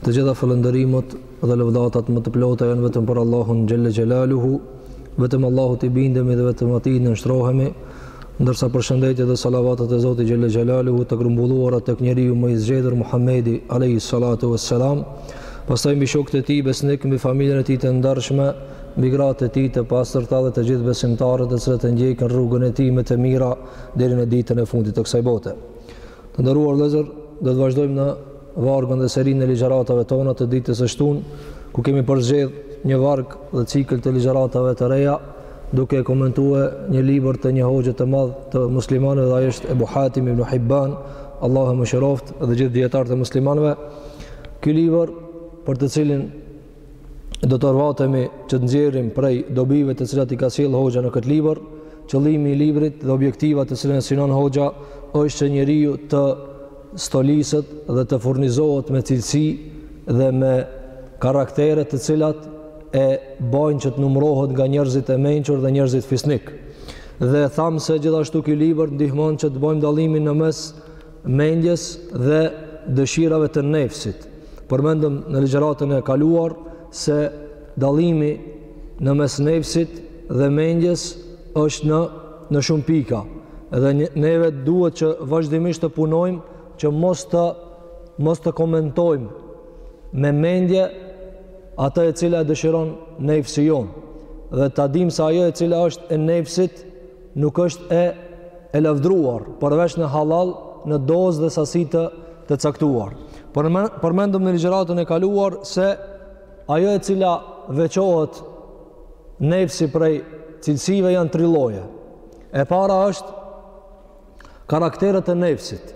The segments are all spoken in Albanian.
Të gjitha falënderimet dhe lavdatat më të plota janë vetëm për Allahun Xhele Xhelaluhu, vetëm Allahut i bindemi dhe vetëm atij i nënshtrohemi, ndërsa përshëndetjet dhe salavatet e Zotit Xhele Xhelaluhu të grumbulluara tek njeriu më i zgjedhur Muhammedi alejhi salatu ve selam, pastaj mbi shokët e tij besnikë, mbi familjen e tij të ndershme, mbi gratë e tij të pastërta dhe të gjithë besimtarët të cilët e ndjekin rrugën e tij me të mira deri në ditën e fundit të kësaj bote. Të nderuar vëllezër, do të vazhdojmë në vargun dhe serinë e ligjëratave tona të ditës së shtunë, ku kemi përzgjedh një varg dhe cikël të ligjëratave të reja, duke komentue një libër të një hoxhe të madh të muslimanëve dhe ai është Ebu Hatim ibn Hibban, Allahu e mëshiroftë dhe gjithë dijetarët e muslimanëve. Ky libër për të cilin do të rvatemi që të nxjerrim prej dobive të cilat i ka sjellë hoxha në këtë libër, qëllimi i librit dhe objektiva të cilën e synon hoxha është që njeriu të stoliset dhe të furnizohet me cilësi dhe me karaktere të cilat e bajnë që të numrohet nga njerëzit e mençur dhe njerëzit fisnikë. Dhe thamë se gjithashtu ky libër ndihmon që të bajmë dallimin në mes mendjes dhe dëshirave të nefsit. Përmendëm në ligjëratën e kaluar se dallimi në mes nefsit dhe mendjes është në në shumë pika. Dhe ne, neve duhet që vazhdimisht të punojmë që mos të mos të komentojmë me mendje atë e cila e dëshiron nefsi jonë dhe ta dimë se ajo e cila është e nefsit nuk është e e lavdruar përveç në hallall në dozë dhe sasi të të caktuar. Por përmendëm në ligjëratën e kaluar se ajo e cila veçohet nefsi prej cilësive janë tri lloje. E para është karakteret e nefsit.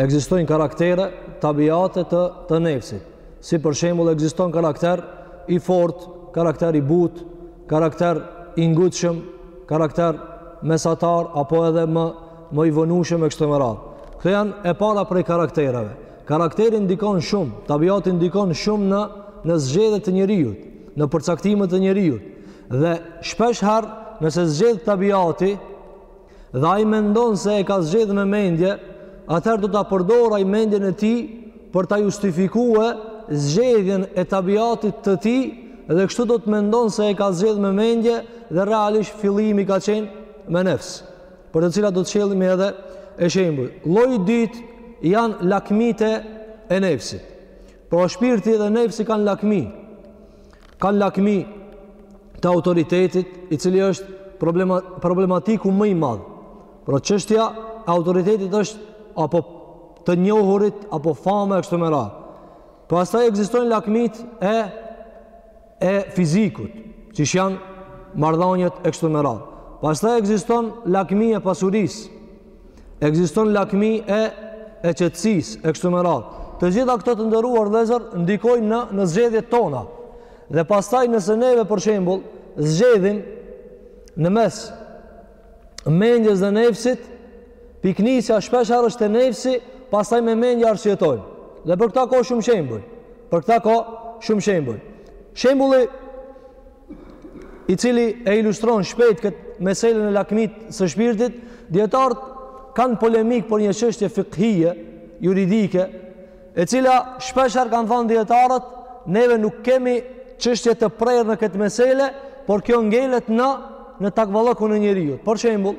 Ekzistojnë karaktere, tabiate të të nefsit. Si për shembull ekziston karakter i fortë, karakter i butë, karakter i ngutshëm, karakter mesatar apo edhe më më i vonueshëm e kështu me radhë. Këto janë e para prej karaktereve. Karakteri ndikon shumë, tabiati ndikon shumë në në zgjedhje të njeriut, në përcaktime të njeriut. Dhe shpeshherë nëse zgjedh tabiati dhe ai mendon se e ka zgjedhë me mendje, atëherë do ta përdoraj mendjen e tij për ta justifikue zgjedhjen e tabiatit të tij dhe kështu do të mendon se e ka zgjedhë me mendje dhe realisht fillimi ka qenë me nefs për të cilat do të sjellim edhe shembuj. Lloji i dytë janë lakmitë e nefsit pra shpirti dhe nefsi kanë lakmi kanë lakmi të autoritetit, i cili është problema, problematiku më i madhë. Pra çështja e autoritetit është apo të njohurit, apo fama e kështu me radhë. Pastaj ekzistojnë lakmitë e, e fizikut, siç janë marrëdhëniet e kështu me radhë. Pastaj ekziston lakmi e pasurisë, Ekziston lakmi e e qetësisë e kështu me radhë. Të gjitha këto të nderuar vëllezër ndikojnë në në zgjedhjet tona. Dhe pastaj nëse neve për shembull zgjedhim në mes mendjes dhe nefsit, pikënisja shpeshherë është te nefsi, pastaj me mendje arsyetojmë. Dhe për këtë ka shumë shembuj. Për këtë ka shumë shembuj. Shembulli i cili e ilustron shpejt këtë meselën e lakmisë së shpirtit, dijetarët kanë polemikë për një çështje fikhije, juridike, e cila shpeshherë kanë thanë dijetarët, neve nuk kemi çështje të prerë në këtë mesele, por kjo ngelet në, në takvallëkun e njeriut. Për shembull,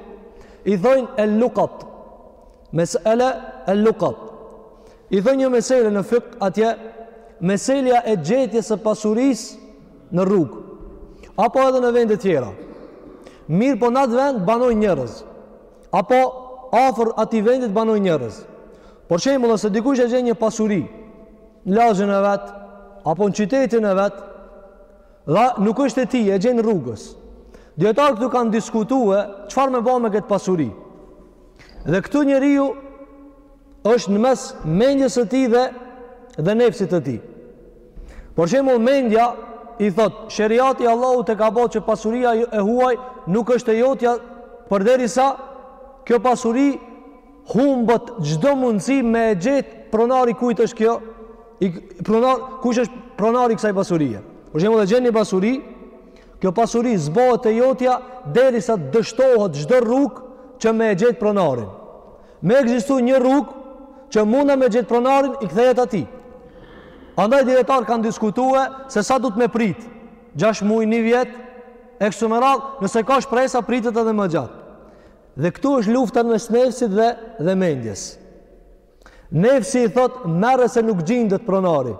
i thojnë el-lukata, mesele el-lukata, I thojnë një mesele në fikh atje, meselja e gjetjes së pasurisë në rrugë, apo edhe në vende tjera. Mirëpo në atë vend banojnë njerëz, apo afër atij vendit banojnë njerëz. Për shembull, nëse dikush e gjen një pasuri në lagjen e vet apo në qytetin e vet, dhe nuk është e tij, e gjen rrugës. Dijetarët këtu kanë diskutue çfarë me ba me këtë pasuri. Dhe këtu njeriu është në mes mendjes së tij dhe dhe nefsit të tij. Për shembull mendja i thotë, sheriati i Allahut e ka bo që pasuria e huaj nuk është e jotja përderisa kjo pasuri humbet çdo mundësi me e gjetë pronari kujt është kjo i pronar kush është pronari i kësaj pasurie. Për shembull e gjen një pasuri, kjo pasuri s'bohet e jotja derisa dështohet çdo rrugë që me e gjetë pronarin. Me ekzistu një rrugë që mundem me e gjetë pronarin i kthehet atij. Andaj dijetarët kanë diskutue se sa duhet me pritë, 6 muaj, 1 vjet, e kështu me radhë, nëse ka shpresa pritet edhe më gjatë. Dhe këtu është lufta mes nefsit dhe dhe mendjes. Nefsi i thotë merre se nuk gjindet pronari.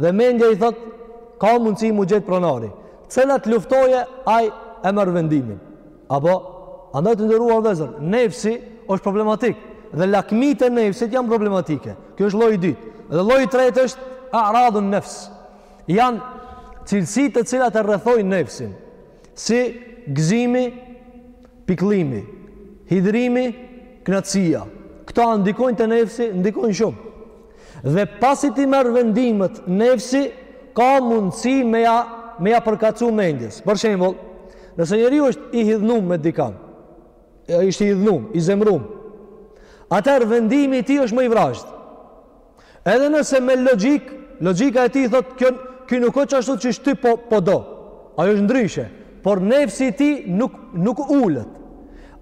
Dhe mendja i thotë, ka mundësi m'u gjetë pronari. Cila të luftojë, ai e merr vendimin. Apo, andaj të nderuar vëllezër, nefsi është problematik. Dhe lakmitë e nefsit janë problematike. Kjo është lloji i dytë. Dhe lloji i tretë është aradhun nefs. Janë cilësitë të cilat e rrethojnë nefsin. Si gëzimi, pikëllimi, hidhërimi, kënaqësia. Këto ndikojnë te nefsi, ndikojnë shumë. Dhe pasi t'i merr vendimet, nefsi ka mundësi me ja me ja përkatsu mendjes. Për shembull, nëse njeriu është i hidhnum me dikan, është i hidhnum, i zemrum, atëherë vendimi i tij është më i vrazhd. Edhe nëse me logjik, logjika e tij thotë që ky nuk është ashtu siç ti po po do. Ai është ndryshe, por nefsi i tij nuk nuk ulet.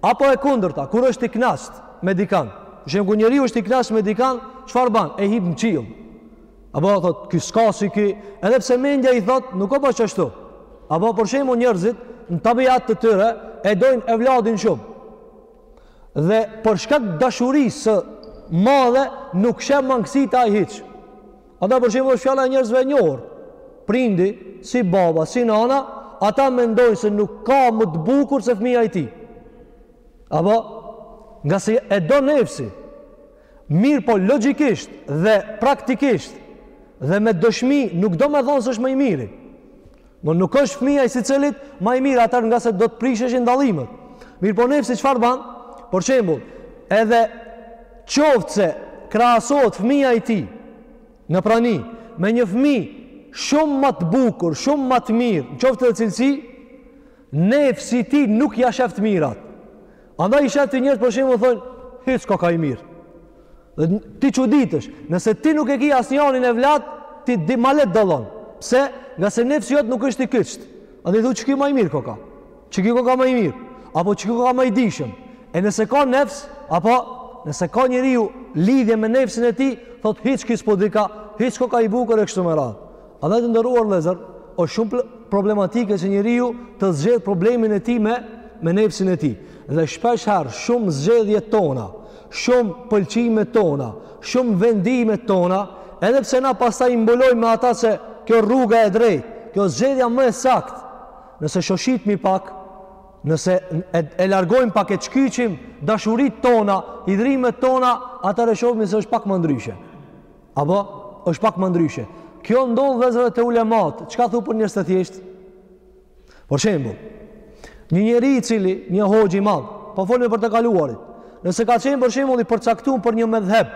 Apo e kundërta, kur është i knast, me dikan. Për shembull, kur njeriu është i knaqt me dikan, çfarë ban? E hip në qiell. Apo thot, ky s'ka si ky, edhe pse mendja i thot, nuk o bash ashtu. Apo për shembull njerëzit në tabiat të tyre e dojnë evladin shumë. Dhe për shkak dashurisë së madhe nuk sheh mangësi te ai hiç. Ata për shembull është fjala e njerëzve e njohur. Prindi, si baba, si nana, ata mendojnë se nuk ka më të bukur se fëmija i tij. Apo, ngase e do nefsi, mirëpo logjikisht dhe praktikisht dhe me dëshmi nuk domethonë se është ma i miri. Po nuk është fëmija i secilit ma i miri atëherë ngase do të prisheshin dallimet. Mirëpo nefsi çfarë ban? Për shembull, edhe qoftë se krahasohet fëmija i tij në prani me një fëmijë shumë ma të bukur, shumë ma të mirë, qoftë edhe cilësi, Nefsi i tij nuk ja shef të mirat. Andaj i shef ti njerëz për shembull thonë, "Hiç s'koka i mirë." Dhe ti çuditesh, nëse ti nuk e ki asnjërin evlat, ti dallimet dallon. Pse? Ngase nefsi jot nuk është i kyçt.. A de, qyky ma i mirë koka? Qyky koka ma i mirë? Apo qyky koka ma i dijshëm? E nëse ka nefs, apo nëse ka njeriu lidhje me nefsin e tij, thotë hiç ky s'po dika, hiç s'koka i bukur e kështu me radhë. Andaj të nderuar vllezër, o shumë problematike që njeriu të zgjidh problemin e tij me, me nefsin e tij. Dhe shpesh herë, shumë zgjedhje tona, shumë pëlqime tona, shumë vendime tona, edhe pse na pastaj i mbulojmë me ata se kjo rruga e drejtë, kjo zgjedhja më e saktë, nëse shoshitmi pak, nëse e, e largojmë pak e çkyçim dashuritë tona, hidhërimet tona, atëherë e shofmi se është pak ma ndryshe. Apo, është pak ma ndryshe. Kjo ndodh, vllezër, te ulematë, çka thu për njerëz të thjeshtë? Për shembull, një njeri i cili, një hoxhë i madh, po folmi për të kaluarit, nëse ka qenë për shembull i përcaktun për një medhheb,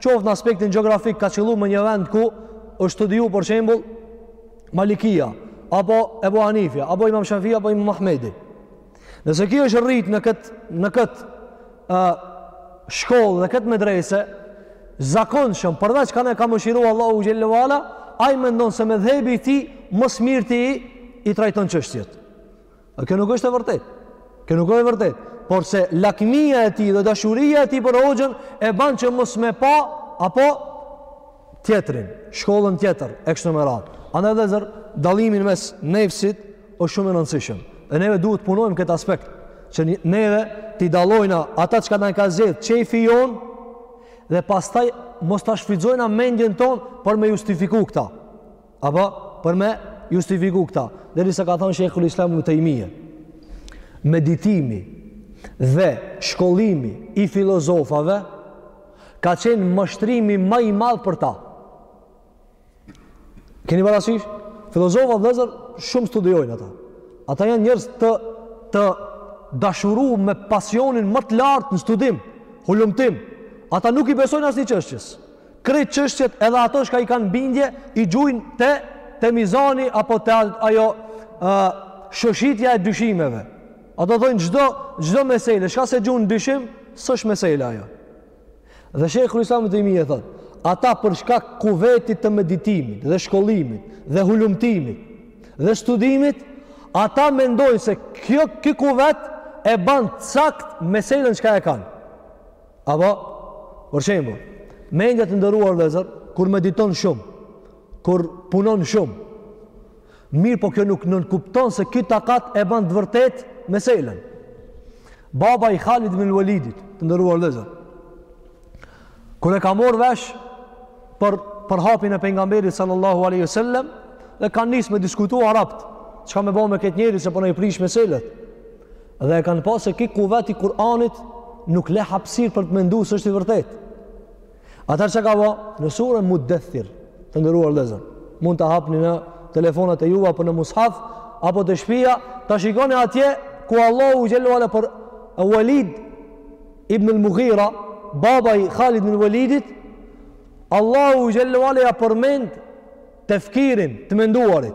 qoftë në aspektin gjeografik, ka qillu në një vend ku është studiu për shembull Maliki, apo Ebu Hanifja, apo Imam Shafiu, apo Imam Ahmedi. Nëse kjo është rrit në këtë në këtë ë shkollë dhe këtë medrese, zakonshëm, përveç kan e ka mëshiruar Allahu xhelle ue ala, ai mendon se medhhebi i tij më së mirti i trajton çështjet. A kjo nuk është e vërtetë? Kjo nuk është e vërtetë, porse lakmia e tij dhe dashuria e tij për hoxhën e bën që mos me pa apo tjetrin, shkollën tjetër, e kështu me radhë. Andaj vëllezër dallimi mes nefsit është shumë i rëndësishëm. Dhe neve duhet të punojmë këtë aspekt, që neve t'i dallojna ata çka na ka zgjedh qejfi jonë, dhe pastaj mos ta shfrytëzojna mendjen tonë për me justifiku këta. Apo, për me justifiku këta. Derisa ka thonë Shejhul Islam Ibn Tejmije. Meditimi dhe shkollimi i filozofave ka qenë mashtrimi ma i madhë për ta. Keni parasysh? Filozofa vëllezër shumë studiojnë ata. Ata janë njerëz të, të dashuru me pasionin më të lartë në studim, hulumtim. Ata nuk i besojnë asnjë çështjes. Krejt çështjet edhe ato çka i kanë bindje, i gjujnë te, te mizani apo te ajo a, shoshitja e dyshimeve. Ata thojnë çdo, çdo mesele, çka s'e gjun n'dyshim, s'është mesele ajo. Dhe Shejhul Islam Ibn Tejmije thotë, ata për shkak kuvetit të meditimit dhe shkollimit dhe hulumtimit dhe studimit, ata mendojnë se kjo ky kuvet e ban sakt meselën çka e kanë. Apo për shembull, mendja të nderuar vëllezër, kur mediton shumë, kur punon shumë, Mirpo kjo nuk nënkupton se ky takat e bën të vërtetë meselën. Baba i Khalid ibn Walidit, të nderuar vëllezër. Kur e ka marrë vesh për për hapjen e pejgamberit sallallahu alaihi wasallam dhe kanë nis me diskutu arabët, çka me bo me këtë njeri se po na i prish meselët. Dhe e kanë pa se ky kuvet i Kur'anit nuk le hapësirë për të mendu s'është i vërtetë. Atëherë çka bo, në suren Muddethir, të nderuar vëllezër, mund ta hapni në telefonat e juaja, apo në mushaf, apo te shpia, ta shikoni atje, ku Allahu xhelle ue ala për Walid ibn al Mughira, baba i Khalid ibn Walidit, Allahu xhelle ue ala ia përmend tefkirin, të menduarit.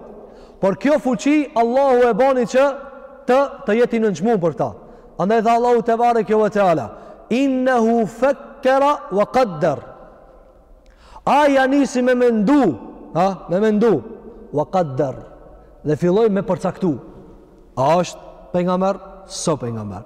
Por kjo fuqi Allahu e bani që të të jetë i nënçmum për ta. Andaj tha Allahu tebareke ve teala, innehu fakkara wa qaddar. Ai ia nisi me mendu, ha, me mendu wa qaddar. Dhe filloi me përcaktu. A është pejgamber? S'o pejgamber.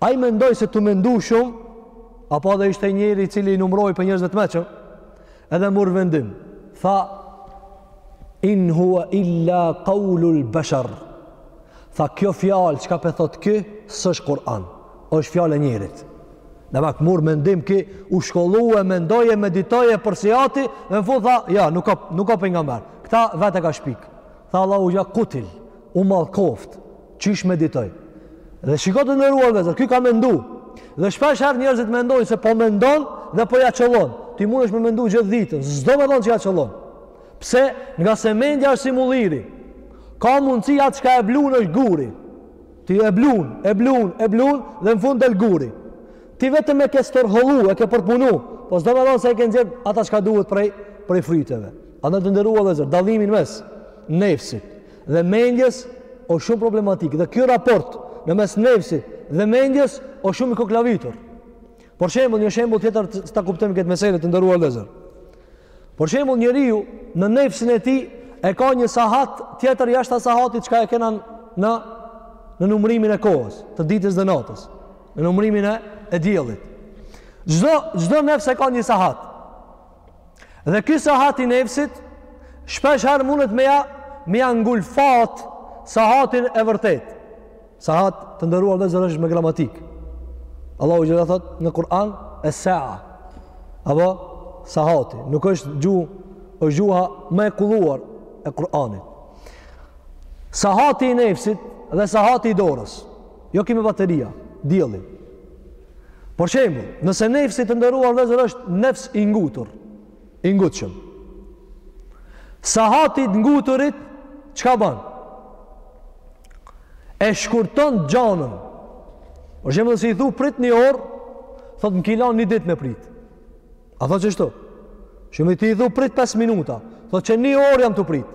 Ai mendoi se t'u mendu shumë, apo edhe ishte njeri i cili u numroi prej njerëzve të meqëm, edhe murr vendim, tha, in hua illa kaulul beshar, tha, kjo fjalë çka pe thot ky, s'është Kur'an, është fjalë e njerit. Demek murr mendim ky, u shkollu e mendoi e meditoi e përsiati, dhe në fund tha, ja, nuk ka, nuk ka pejgamber. Këta vetë e ka shpik. Tha Allahu xh.sh. kutil, u mallkoftë. Qysh meditoi? Dhe shiko të nderuar vëllezër, ky ka mendu. Dhe shpesh herë njerëzit mendojnë se po mendon dhe po ja çollon. Ti mundesh me mendu gjithë ditën, s'do me thonë që ja çollon. Pse? Nga se mendja është si mulliri. Ka mundësi ajo çka e blun është guri. Ti e blun, e blun, e blun dhe në fund del guri. Ti vetëm e ke stërhollu, e ke përpunu, po s'do me thonë se e ke nxjerr ata çka duhet prej prej fryteve. Andaj të nderuar vëllezër, dallimin mes nefsit dhe mendjes është shumë problematik dhe ky raport në mes nefsit dhe mendjes është shumë i koklavitur. Për shembull, një shembull tjetër ta kuptojmë këtë mesele të nderuar vllezër. Për shembull, njeriu në nefsin e tij e ka një sahat tjetër jashtë sahatit çka e kena në në numërimin e kohës, të ditës dhe natës, në numërimin e e diellit. Çdo çdo nefs e ka një sahat. Dhe ky sahat i nefsit shpesh herë mundet me ja me ja ngulfat sahatin e vërtet. Sahat të nderuar vllezër është me gramatikë. Allahu xh.sh. thot në Kur'an e sa'a. Apo sahati. Nuk është gjuhë, është gjuha më e kulluar e Kur'anit. Sahati i nefsit dhe sahati i dorës. Jo ky me bateria, dielli. Për shembull, nëse nefsi të nderuar vllezër është nefs i ngutur, i ngutshëm. Sahati i t'nguturit çka ban? E shkurton gjanën. Për shembull, nëse i thu prit një orë, thotë m'ki lon një ditë me prit. A thot kështu? Fmisë ti i thu prit 5 minuta. Thot që një orë jam tu prit.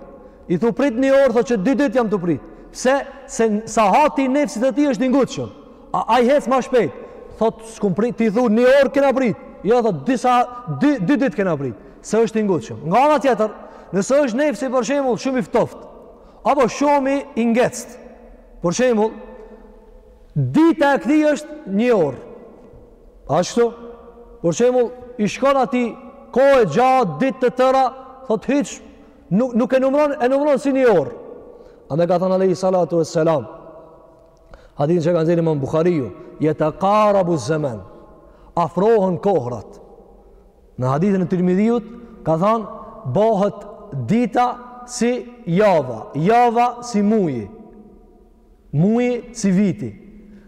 I thu prit një orë, thot që dy dit jam tu prit. Pse? Se sahati i nefsit të tij është i ngutshëm. A, ai hec ma shpejt. Thot, sa kum prit, ti thu një orë kena prit. Jo, thot, dy, sa, dy, dy dit kena prit. Se është i ngutshëm. Nga ana tjetër, nëse është nefsi për shemull shumë i ftoft, apo shumë i ngathët, për shemull, dita e këtij është një orë. Ashtu, për shembull, i shkon atij kohë e gjatë, ditë të tëra, thot hiç nuk nuk e numëron, e numëron si një orë. Andaj ka than alejhi salatu vesselam. Hadithin që ka nxjerrë Imam Buhariu, jetekarabu zeman. Afrohen kohrat. Në hadithin e Tirmidhiut ka thanë bahet dita si java, java si muji. Muaji si viti.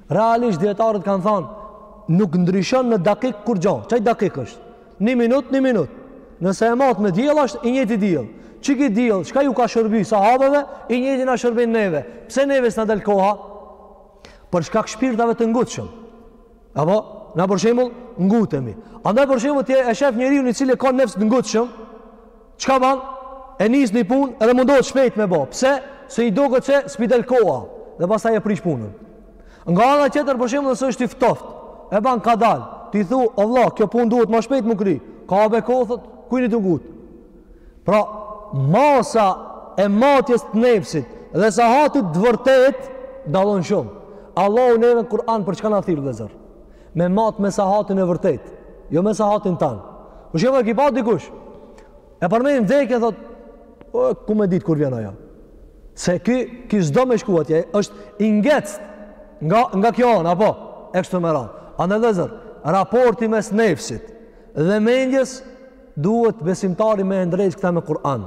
Realisht dijetarët kanë thanë nuk ndryshon në dakik kurgjo. Çaj dakik është? 1 minutë, 1 minutë. Nëse e mat me diell është i njëjti diell. Qiky diell, çka ju ka shërby sahabeve, i njëjti na shërben neve. Pse neve s'na del koha? Për shkak shpirtave të ngutshëm. Apo, na për shembull ngutemi. Andaj për shembull ti e shef njeriu i cili e ka nefs të ngutshëm, Çka ban? E nis një punë edhe mundohet shpejt me bo. Pse? Se i duket se s'p'i del koha dhe pastaj e prish punën. Nga ana tjetër për shembull nëse është i ftoft, e ban kadal. Ti thu, o vlla, kjo punë duhet ma shpejt m'u kry. Ka be kohë thot, ku je ni t'ngut? Pra, masa e matjes të nefsit dhe sahatit të vërtet dallon shumë. Allahu neve në Kur'an për çka na thirr vëllazër? me matë me sahatin e vërtet, jo me sahatin tonë. Për shembull, e ke pa dikush? E përmendin vdekjen thot, o, ku me ditë kur vjen ajo? Se ky ky s'do me shku atje, është i ngecët nga nga kjo anë apo e kështu me radhë. Andaj vëllezër, raporti mes nefsit dhe mendjes duhet besimtari me ndreq këta me Kur'an.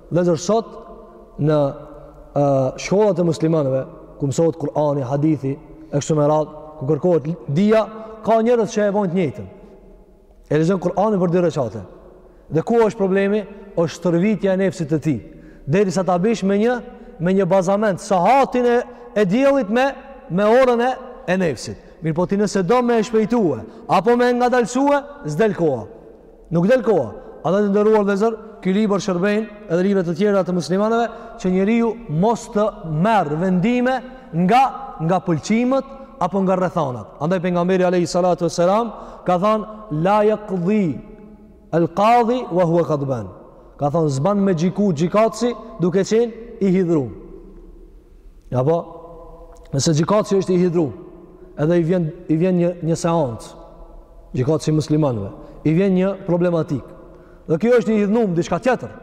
Vëllezër sot në uh, shkollat e muslimanëve, ku mësohet Kur'ani, hadithi, e kështu me radhë, ku kërkohet dija, ka njerëz që e bojnë të njëjtën. E lexon Kur'anin për dy reqate. Dhe ku është problemi? është stërvitja e nefsit të tij. Derisa ta bish me një, me një bazament, sahatin e, e diellit me, me orën e, e nefsit. Mirëpo ti nëse do me e shpejtue, apo me e ngadalsue, s'del koha. Nuk del koha. Andaj të nderuar vëllezër, ky libër shërben edhe libra të tjera të muslimanëve që njeriu mos të merr vendime nga nga pëlqimet apo nga rrethanat. Andaj pejgamberi alayhi salatu wasalam ka thanë la yaqdi al-qadi wa huwa ghadban. Ka thanë s'ban me gjyku gjykatësi duke qenë i hidhur. Apo, nëse gjykatësi është i hidhrum, edhe i vjen, i vjen një, një seancë, gjykatësi i muslimanve, i vjen një problematikë, dhe ky është i hidhnum, diçka tjetër,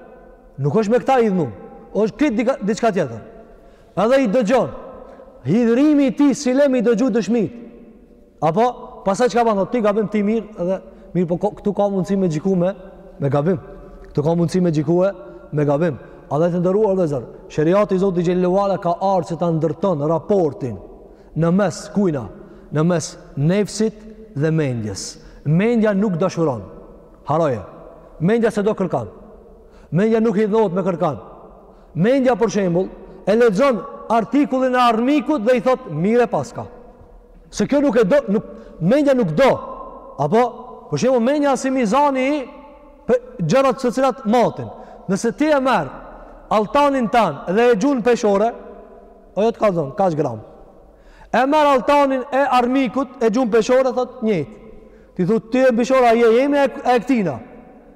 nuk është me këta i hidhnum, është krejt diçka tjetër, edhe i dëgjon, hidhrimi i tij s'e len me i dëgju dëshmitë, Apo, pastaj çka ban, ti gabim ti mirë, edhe mirëpo këtu ka mundësi me gjyku me, me gabim. Këtu ka mundësi me gjykue me gabim. Andaj të nderuar vëllezër, sheriati i Zotit xhelle ue ala ka ardhë që ta ndërton raportin në mes kujna, në mes nefsit dhe mendjes. Mendja nuk dashuron, haroje. Mendja s'e do kërkan. Mendja nuk hidhnohet me kërkan. Mendja për shembull e lexon artikullin e armikut dhe i thot mirë e paska. Se kjo nuk e do, nuk mendja nuk do. Apo për shembull mendja si mizani i gjërat të cilat matin. Nëse ti e merr alltanin tan dhe e gjun n'peshore, ajo të kallzon kaq gram. E merr alltanin e armikut e gjun n'peshore thot njëjtë. Ti thu ti e peshore a je jemi e, e ktina.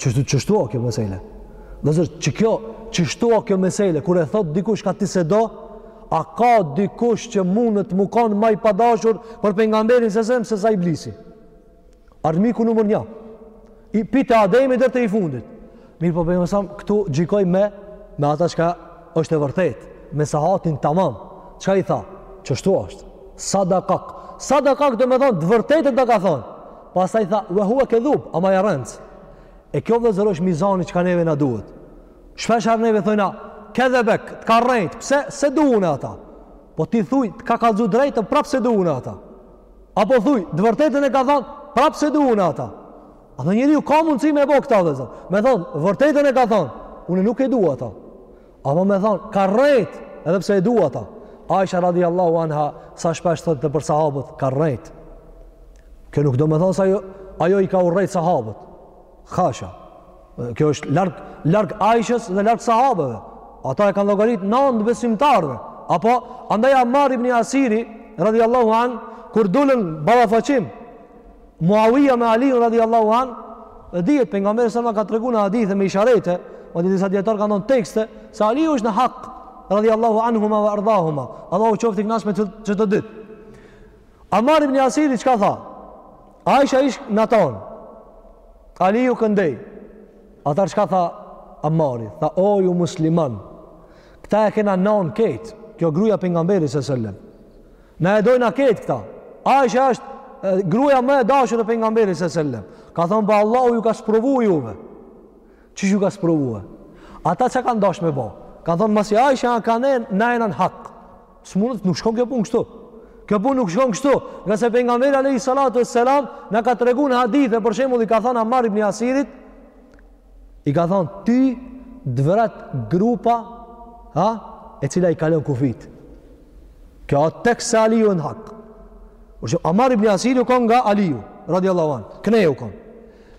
Qështu qështu o kjo mesele. Vllezër kjo qështu o kjo mesele kur e thot dikush ka ti s'e do, a ka dikush që mundet me kon ma i padashur për pejgamberin se sem se sa iblisi. Armiku numër 1. Pi te Ademi deri te i fundit. Mirëpo pejgamberi alejhi selam këtu gjykoi me me ata çka është e vërtet, me sahatin tamam. Çka i tha? Qështu është. Sadakak. Sadakak domethonë të vërtetën ta ka thonë. Pastaj tha, "Wa huwa kadhub", ama aj a rrenc. E kjo vëllazër është mizani çka neve na duhet. Shpeshherë neve thojna, "Kadhabak", të ka rrejt, pse s'e du une ata? Po ti thuj, të ka kallzu drejt, prapë s'e du une ata. Apo thuj, të vërtetën e ka thonë, prapë s'e du une ata. A dhe njeriu ka mundësi me bo këta vëllazër? Me thon, vërtetën e ka thonë, unë nuk e du ata. Apo me thonë, ka rrejt, edhe pse e du ata. Aisha radi Allahu anha, sa shpesh thoshte për sahabët, ka rrejt. Kjo nuk do me thonë se ajo, ajo i ka urrejt sahabët. Hasha. Kjo është larg, larg Aishës dhe larg sahabëve. Ata e kanë llogarit nanë të besimtarve. Apo, andaj Ammar ibn Jasiri, radi Allahu anë, kur dullën ballafaqim, Muawija me Aliun radhiyallahu an, dhe dihet pejgamberi alejhi selam ka treguar në hadithe me isharete, ose disa dijetarë kanë thonë tekste se Aliu është në hak radhiyallahu anhuma wa ardahuma. Allahu qoftë i kënaqur me që të dytë. Amar ibn Yasiri çka tha? Aisha ish n'at anë. Aliu këndej. Atëherë çka tha Amari? Tha o ju musliman. Këta e kena nonë kejt. Kjo gruja pejgamberit sallallahu alaihi wasallam. Na e dojna kejt këta. Aisha është gruja më e dashur e pejgamberit sallallahu alajhi wasallam. Ka thënë po Allahu ju ka sprovuar juve. Qysh ju ka sprovuar? Ata çka kanë dashur me bë? Kanë thënë masi Aisha knej na jena n'hak. S'mund nuk shkon kjo punë kështu. Kjo punë nuk shkon kështu. Ngase pejgamberi alayhi salatu wassalam na ka treguar n'hadithe për shembull i ka thënë Ammar ibn Yasirit i ka thënë ty t'vret grupa ha e cila i kalon kufijtë. Kjo a tekst se Aliju a në hak. Por që Amar ibn Jasiri u konë nga Aliju, radi Allahu anë, knej u konë.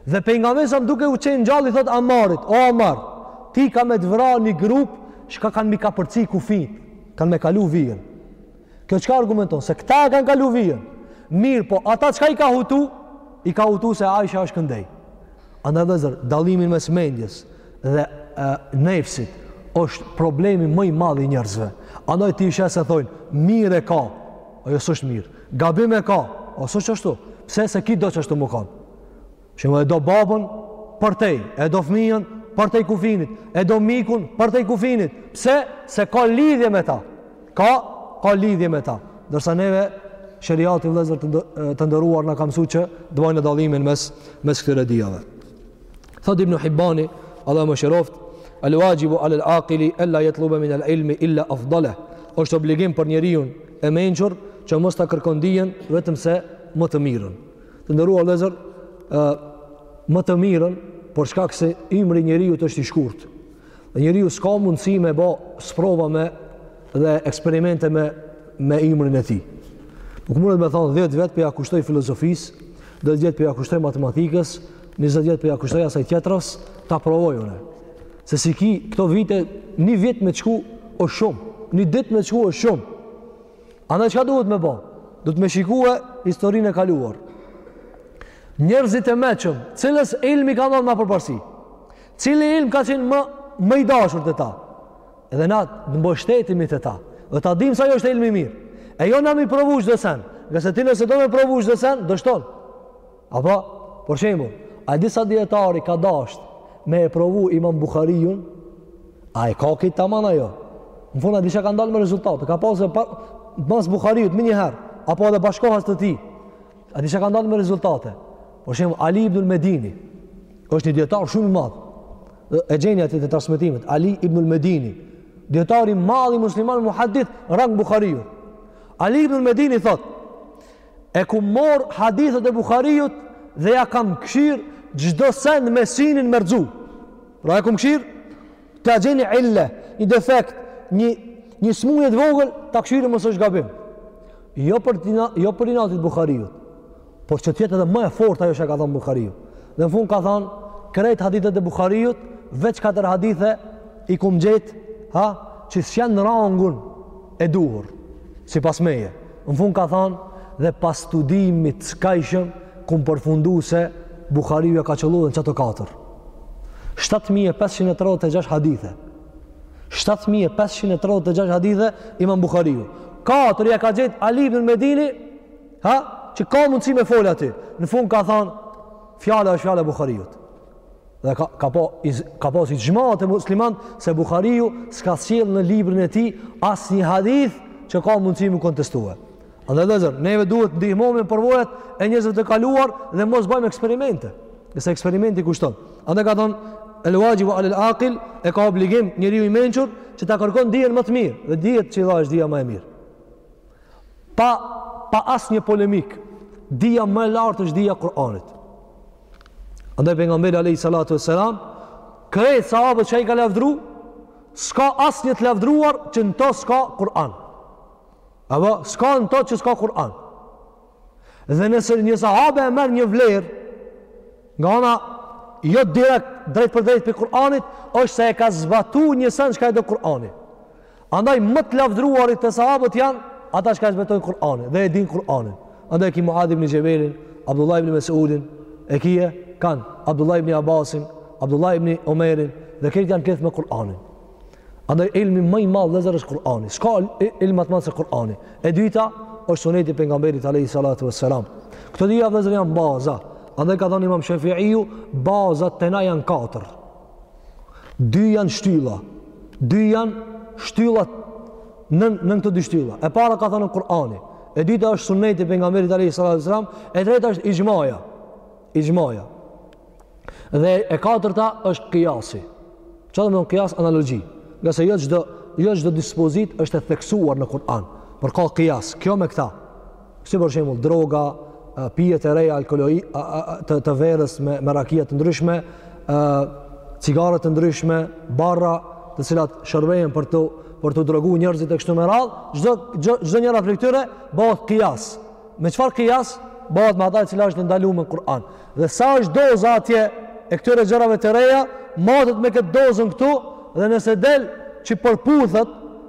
Dhe pejgamberi alejhi selam duke u qenë gjallë i thotë Amarit, o Amar, ty ka me të vra një grup, çka kanë me i kapërcy kufinë, kanë me kalu vijën. Kjo çka argumenton, se këta e kanë kalu vijën. Mirëpo ata çka i ka hutu, i ka hutu se Aisha është këndej. Andaj vllezër, dallimin mes mendjes, dhe nefsit është problemi më i madh i njerëzve. Andaj ti e sheh se thonë, mirë e ka, o jo s'është mirë. Gabim e ka, o s'është ashtu. Pse se ki me dashtë më kon. Që më do babën përtej, e do fëmijën përtej kufinit, e do mikun përtej kufinit. Pse se ka lidhje me ta. Ka ka lidhje me ta. Ndërsa neve shëriati vëllezër të të ndëruar na ka mësuar që ta bojmë ne dallimin mes mes këtyre dijave. Thot Ibn Hibbani, Allahu e mëshiroftë, al wajibu al al aqili alla yatluba min al ilmi illa afdalah. Është obligim për njeriun e mençur që mos ta kërkon dijen vetëm se më të mirën. Të nderuar vllezër, më të mirën, për shkak se ymri i njeriut është i shkurt. Dhe njeriu s'ka mundësi me bo sprova me dhe eksperimente me, me ymrin e tij. Nuk mundet me thanë 10 vjet po ja kushtoj filozofisë, 10 vjet po ja kushtoj matematikës, 20 vjet po ja kushtoj asaj tjetrës ta provoj unë. Se s'i ki këto vite një vit me shku o shumë, një ditë me shku o shumë. Andaj çka duhet me bë? Duhet me shikue historinë e kaluar. Njerëzit e mençëm, cilit ilm i kanë dhënë më përparësi? Cili ilm ka qenë më më i dashur te ta? Edhe na të mbështetemi te ta. Dhe ta dimë se ai është ilmi i mirë. E jo na me i provu çdo sen. Nëse ti nëse do me provu çdo sen, dështon. Apo, për shembull, a di sa dietari ka dashtë me e provu Imam Buhariun? A e ka ky taman a jo? Në fund a di sa kanë dalë me rezultate? Ka pasë pa pas Buhariut menjëherë, apo edhe bashkohas të tij. A di sa kanë dalë me rezultate? Për shembull, Ali ibn al-Medini është një dietar shumë i madh. E gjeni aty te transmetimet, Ali ibn al-Medini, dietari i madh i muslimanëve muhaddith, rang Buhariut. Ali ibn al-Medini thotë: I kum marrë hadithet e Buhariut dhe ja kam kshyrë çdo send me synin me rrzu. Pra e kam kshyrë t'i gjej një ille, një defekt, një një smundje të vogël, ta kshyri mos është gabim. Jo për tina, jo për inatit Buhariut. Por që t'jetë edhe më e fortë ajo që ka thënë Buhariu. Dhe në fund ka thënë, krejt hadithet e Buhariut, veç katër hadithe i kum gjet, ha, që s'janë n'rangun e duhur, sipas meje. Në fund ka thanë, dhe pas studimit të skajshëm, kum përfundu se Bukhariu ja ka qëllu dhe në qato katër. 7536 hadithe. 7536 hadithe imam Bukhariu. Katër ja ka gjetë Ali ibn Medini, ha, që ka mundësi me folë aty. Në fund ka thanë, fjala është fjala e Bukhariut. Dhe ka, ka, po, iz, ka pas ixhma te muslimanët se Bukhariu s'ka sjell në librin e tij as një hadith që ka mundësi me u kontestu. Andaj vllezër, neve duhet t'ndihmohemi në përvojat e njerëzve të kaluar dhe mos bëjmë eksperimente. Se eksperimenti kushton. Andaj ka thonë, el wajibu alel aqil e ka obligim njeriu i mençur që ta kërkon dijen më të mirë dhe dije te Allahu është dija më e mirë. Pa pa asnjë polemik, dija më e lartë është dija e Kur'anit. Andaj pejgamberi alejhi salatu ve selam, krejt sahabët që ai i ka lavdru, s'ka asnjë të lavdruar që në to s'ka Kur'an. Apo, s'ka në to që s'ka Kur'an. Dhe nëse një sahabe e merr një vlerë, nga ana jo direkt drejt për drejt prej Kur'anit, është se e ka zbatu një sen çka e do Kur'ani. Andaj më të lavdruarit te sahabët janë ata çka e zbatojnë Kur'anin dhe e dinë Kur'anin. Andaj e ki Muadh ibn Xhebelin, Abdullah ibn Mes'udin, e kije kan Abdullah ibn Abbasin, Abdullah ibn Omerin dhe këta janë krejt me Kur'anin. Andaj ilmi më i madh vllezër është Kur'ani. S'ka ilm më të madh se Kur'ani. E dyta është suneti i pejgamberit alejhi salatu vesselam. Këto dija vllezër janë baza. Andaj ka thënë Imam Shafiu, bazat tona janë katër. Dy janë shtylla. Dy janë shtylla nën nën këto dy shtylla. E para ka thënë Kur'ani. E dyta është sunneti pejgamberit alejhi salatu vesselam, e treta është ixhmaja. Ixhmaja. Dhe e katërta është kijasi. Çfarë do të thonë kijas analogji? Ngase jo çdo jo çdo dispozitë është e theksuar në Kur'an, por ka kijas, kjo me këta. si për shembull droga, pijet e reja alkoolit të verës me me rakia të ndryshme, ë cigare të ndryshme, barra, të cilat shërbejnë për të për të droguar njerëzit e kështu me radhë, çdo çdo njëra prej këtyre bëhet kijas. Me çfarë kijas? Bëhet me ata e cila është ndaluar me Kur'an. Dhe sa është doza atje e këtyre gjërave të reja, matet me këtë dozën këtu dhe nëse del që përputhet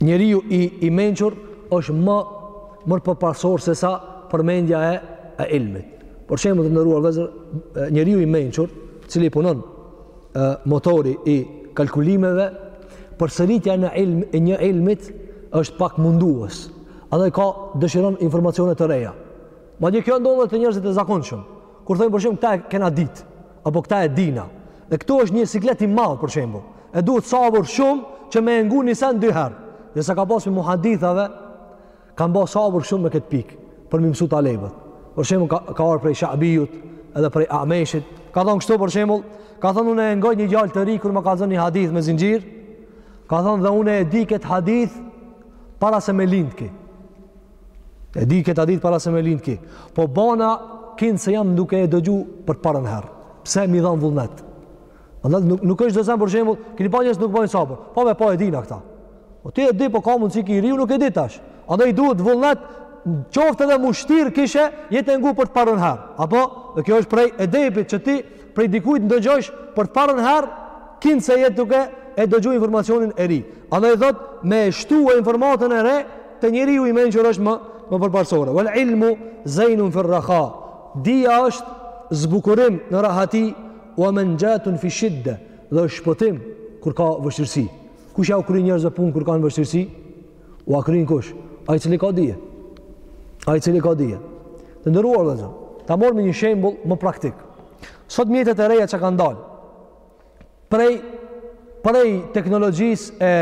njeriu i i mençur është më më përparësor se sa përmendja e e ilmit. Për shembull të nderuar vllezër, njeriu i mençur, i cili i punon e, motori i kalkulimeve, përsëritja në ilm e një ilmit është pak mundues. Andaj ka dëshiron informacione të reja. Madje kjo ndodh edhe te njerëzit e zakonshëm. Kur thonë për shembull këta e kena ditë, Apo këta e dina. Dhe këtu është një siklet i madh për shembull. E duhet sabër shumë që me e ngu një sen dy herë. Derisa ka pas muhadithave, kanë bërë sabër shumë me këtë pikë për me i mësu talebët. Për shembull ka ka ardhur prej Shabiut, edhe prej Ameshit. Ka thënë kështu për shembull, ka thënë unë e ngoj një djalë të ri kur ma kallzon një hadith me zinxhir. Ka thënë dhe unë e di këtë hadith para se me lind ky. E di këtë hadith para se me lind ky. Po bana kinse jam duke e dëgju për t'parën herë. Pse? Me i dhanë vullnet. Andaj nuk, nuk është vëllezër për shembull, keni pa njerëz nuk bëjnë sabër. Po me pa e dina këta. Po ti e di po ka mundsi ky i riu nuk e di tash. Andaj duhet vullnet qoftë edhe m'u shtir kishe je tu e ngu për të parën herë. Apo, dhe kjo është prej edebit që ti prej dikujt ndëgjosh për të parën herë, kinse je duke e dëgju informacionin e ri. Andaj thot me e shtue informatën e re te njeriu i mençur është më, më përparsore. Vel ilmu zejnun fi rrakha. Dija është zbukurim në rahati ue menxhatun fi shidde dhe është shpëtim kur ka vështirësi. Kush jau kryn njerëzve punë kur kanë vështirësi? Ua kryn kush? Ai i cili ka dije. Ai i cili ka dije. Të nderuar vëllezër. Ta marrim një shembull më praktik. Sot mjetet e reja që kanë dalë. prej prej teknologjisë e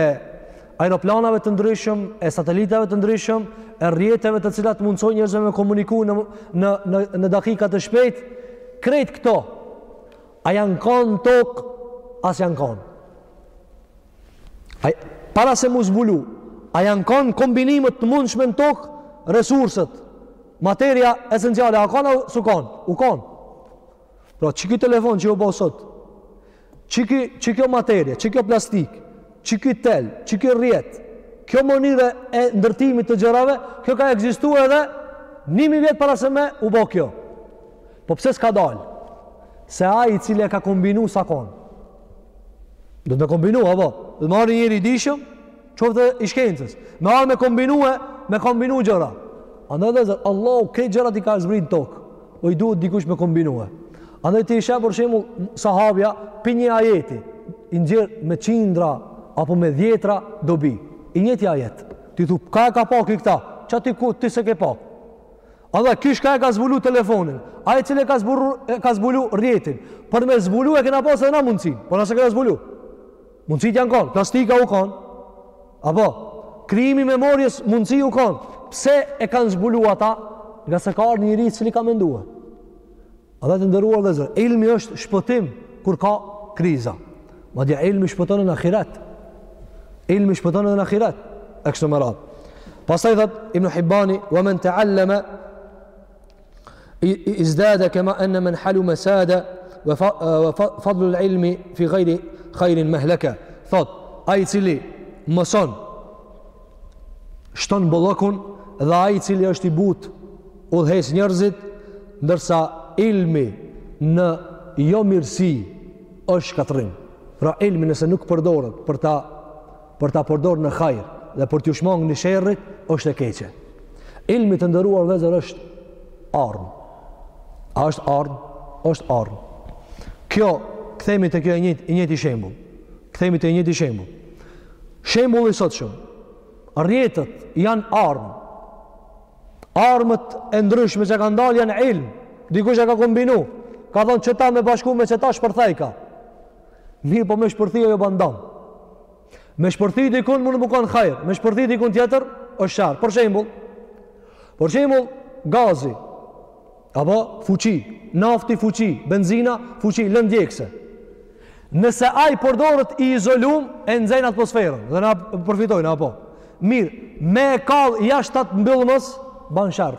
aeroplanave të ndryshëm, e satelitave të ndryshëm, e rrjeteve të cilat mundësojnë njerëzve me komuniku në, në, në, në dakika të shpejt, krejt këto, a janë kanë në tokë, a s'janë kanë. A, para se m'u zbulu, a janë kanë kombinimet të mundshme në tokë, resurset, materia esenciale, a kanë, a s'u kanë, u kanë. Pra, qiky telefon që u bo sot, qiky, qikjo materie, qikjo plastik, qiky tel, qiky rrjet, kjo mënyrë e ndërtimit të gjërave, kjo ka egzistu edhe ni mijë vjet para se me u bo kjo. Po pse s'ka dalë? Se ai i cili e ka kombinu s'u konë. Duhet me kombinu, apo? Dhe me ardh njeri i dijshëm, qoftë edhe i shkencës, me ardhë me kombinue, me kombinu gjëra. Andaj vëllezër, Allahu këto gjëra i ka zbrit në tokë, o po i duhet dikush me kombinue. Andaj ti sheh për shembull sahabja, prej një ajeti, i nxjerr me qindra, apo me dhjetra, dobi. I njëjti ajet, ti thu, ka e ka pa ky këta, që ti ku, ti s'e ke pa. Andaj, ky çka e ka zbulu telefonin, ai i cili e ka, zburu, e ka zbulu rrjetin, për me zbulu e kena pasë edhe na mundësinë, por po na s'e kena zbulu. Mundësitë janë kanë, plastika u kanë, apo, krijimi i memorjes mundësi u kanë, pse e kanë zbulu ata, ngase ka ardh njeri i cili ka mendua. Andaj të nderuar vëllezër, ilmi është shpëtim kur ka kriza. Madje ilmi shpëton edhe në ahiret. Ilmi shpëton edhe në ahiret. E kështu me radhë. Pastaj thotë, Ibn Hibbani, wa men tealleme, izdada kama anna man haluma sada wa fadlu al-ilmi fi ghayri khayrin mahlaka thot ai i cili mëson shton bollokun dhe ai i cili është i but udhëheq njerëzit ndërsa ilmi në jo mirësi është shkatërrim pra ilmi nëse nuk përdoret për ta për ta përdorur në hajr dhe për t'ju shmangë sherrit, është e keqe. Ilmi të ndëruar vëllezër është armë. A është armë? është armë. Kjo, kthehemi te kjo e njëjt, i njëjti shembull. Kthehemi te i njëjti shembull. Shembulli i sotshëm. Rrjetet janë armë. Armët e ndryshme që kanë dalë janë ilm. Dikush e ka kombinu. Ka thonë qeta me bashku me qeta shpërthejka. Mirëpo me shpërthy ajo ban dam. Me shpërthy dikun mund me kan hajr. Me shpërthy dikun tjetër është sherr. Për shembull, për shembull, gazi, apo fuqi, nafti fuqi, benzina fuqi, lëndë djegëse. Nëse ai përdoret i izolum, e nxejnë atmosferën. Dhe na përfitojnë, apo. Mirë, me e kall jashtë atë mbyllmes, ban sherr.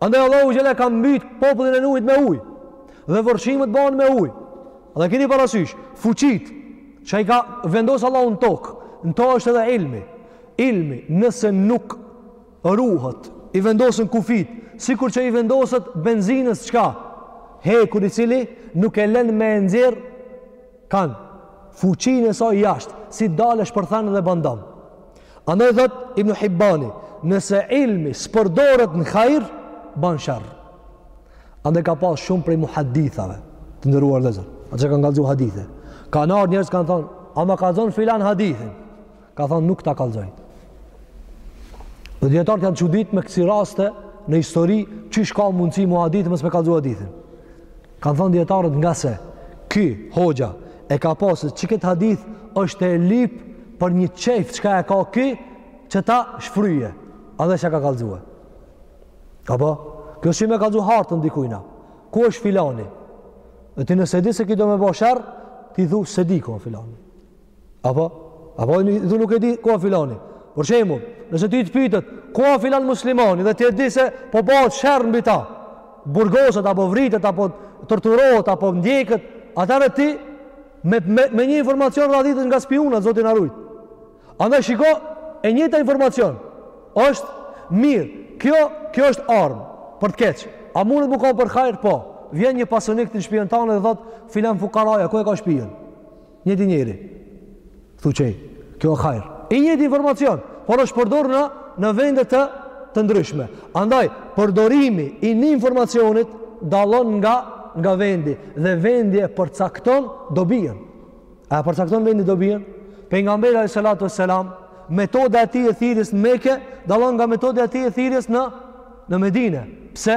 Andaj Allahu xhelle ka mbyt popullin e Nuhit me ujë dhe vërshimet bëhen me ujë. Dhe keni parasysh, fuqitë që i ka vendosë Allahu në tokë, në to është edhe ilmi. Ilmi, nëse nuk ruhet, i vendosen kufijtë, sikur që i vendoset benzinës çka, hekur i cili nuk e len me e nxjerrë krejt fuqinë e saj jashtë, si del shpërthen dhe ban dam. Andaj thotë Ibn Hibbani, nëse ilmi s'përdoret në hajr, ban sherr. Andaj ka pas shumë prej muhadithëve, të nderuar vëllezër, ata që kanë kallëzuar hadithe. Kanë ardhur njerëz kanë thonë, "A ma kallëzon filan hadithin?" Ka thonë, "Nuk ta kallëzoj." Dhe dijetarët janë çudit me kësi raste në histori, qysh ka mundësi muhadithi mos me kallëzuar hadithin. Kanë thënë dijetarët ngase, ky, hoxha, e ka pa se qikët hadith është e lyp për një qejf çka e ka ky, që ta shfryje, edhe s'ja ka kallzu. Apo? Kjo si me i kallzu hartën dikujna, ku është filani? Dhe ti nëse di se ky do me bo sherr, ti thu s'e di ku a filani. Apo, apo i thu nuk e di ku a filani. Për shembull, nëse ti të pyetet, ku a filan muslimani dhe ti e di se po bëhet sherr mbi ta, burgoset, apo vritet, apo torturohet, apo ndjeket, atëherë ti me, me, me një informacion radhitesh nga spiunat, Zoti na ruajt. Andaj shiko, e njëta informacion, është mirë, kjo, kjo është armë, për të keqe. A mundet me kon për hajr? Po, vjen një pasanik te shpija jote dhe thotë, filan fukaraja, ku e ka shpijen? Njëjti njeri, thuqej, kjo o hajr. I njëjti informacion, por është përdorë në, në vende të, të ndryshme. Andaj, përdorimi i një informacionit dallon nga, nga vendi dhe vendi e përcakton dobinë. A e përcakton vendi dobinë? Pejgamberi alejhi salatu ve selam, metoda e tij e thirrjes në Mekë, dallon nga metoda e tij e thirrjes në, në Medine. Pse?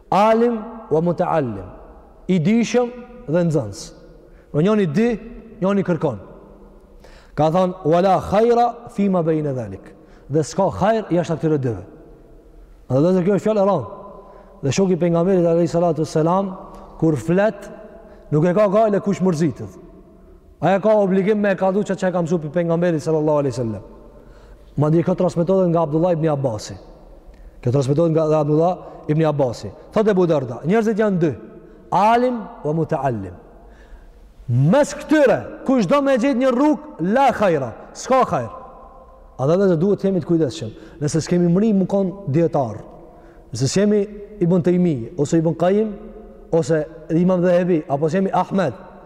Alim wa muta'allim, i dijshëm dhe nxënës. O njoni di, njoni kërkon. Ka thanë wala khaira fima baina zalik. Dhe s'ka hajr jashtë këtyre dyve. Dhe dhe dhe kjo është fjalë e randë. Dhe shoki Pejgamberit a.s. kur flet, nuk e ka gajle kush mërzitet. Ai ka obligim me e kalu që që e ka mësu për pengamberi sallallahu alaihi sallam. Madje kjo transmitohet nga Abdullah ibn Abasi. Kjo transmitohet edhe nga Abdullah ibn Abasi. Thotë Ebu Darda, njerëzit janë dy, alim ve mutealim. Mes këtyre, kush do me gjetë një rrugë, la hajra, s'ka hajr. Andaj vllezër duhet të jemi të kujdeshëm. Nëse s'kemi mrri me konë djetarë, nëse s'jemi Ibn Tejmije, ose Ibn Kajim, ose imam Dhehebi, apo s'jemi Ahmed,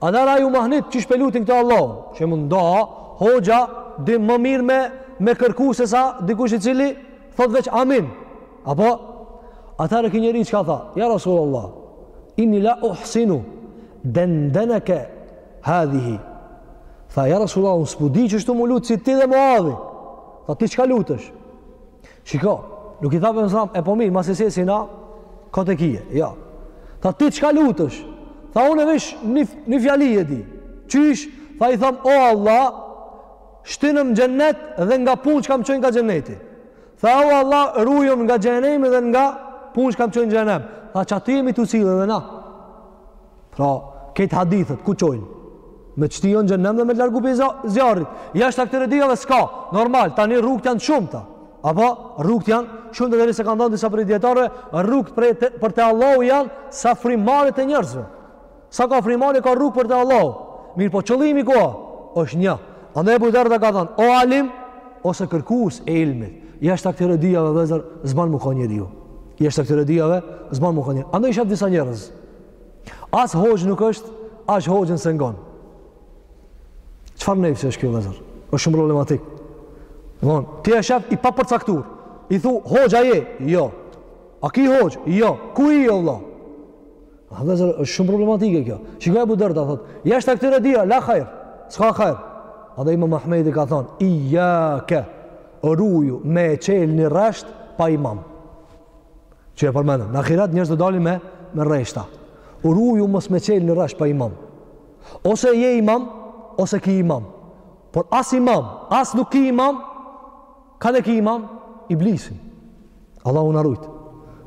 Atëherë u mahnit qysh pe lutin këta Allahun, që mundohet hoxha di ma mirë me me kërku se sa dikush i cili thot veç amin. Apo atëherë ky njeri çka tha? Ja Rasulullah, inni la uhsinu dendeneke hadhihi. Tha ja Rasulullah, unë s'po di qështu me u lut si ti dhe Muadhi. Tha ti çka lutesh? Shiko, nuk i tha për mësim, e po mirë, masi se din, kot e kije, ja. Tha, ti çka lutesh? Tha, unë veç një, një fjalë e di. Qysh? Tha, i tham, o Allah, shtinëm n'xhennet dhe nga punët çka m'çojnë ka xhenneti. Tha, o Allah, rujëm nga xhehennemi dhe nga punët çka m'çojnë n'xhehennem. Tha, qaty jemi tu u sill edhe na. Pra, krejt hadithet, ku çojnë? Me t'shti në xhennet dhe me të largu prej zjarrit. Jashta këtyre dyjave s'ka. Normal, tani rrugët janë t'shumta. Apo, rrugët janë t'shumta derisa kanë thënë disa prej dijetarëve, rrugët për, te, për te Allahu janë sa frymarët e njerëzve. Sa ka frymarë, ka rrugë për te Allahu. Mirëpo, qëllimi ku a? është një. Andaj Ebu Derda ka thënë, o alim, ose kërkues i ilmit. Jashta këtyre dyjave vllezër, s'ban me kon njeriu. Jashta këtyre dyjave s'ban me kon njeri. Andaj i sheh disa njerëz, As hoxhë nuk është, as hoxhën s'e ngon. Çfarë njeri është ky vllezër? është shumë problematik. Bon, ti e shef i papërcaktuar. I thu, hoxhë a je? Jo. A ki hoxhë? Jo. Ku je, o, vla? A vllezër, është shumë problematike kjo. Shiko Ebu Derda thotë, jashta këtyre dyja, la hajr, s'ka hajr. Edhe imam Ahmedi ka thonë, ijjake, ruju me qëllu n'rresht pa imam. që e përmendëm. Në ahiret njerëzit do dalin me me rreshta. U ruju mos me qëllu në rresht pa imam. Ose je imam, ose ki imam. Por as imam, as nuk ki imam, atëherë e ki imam Iblisin. Allahu na rujt.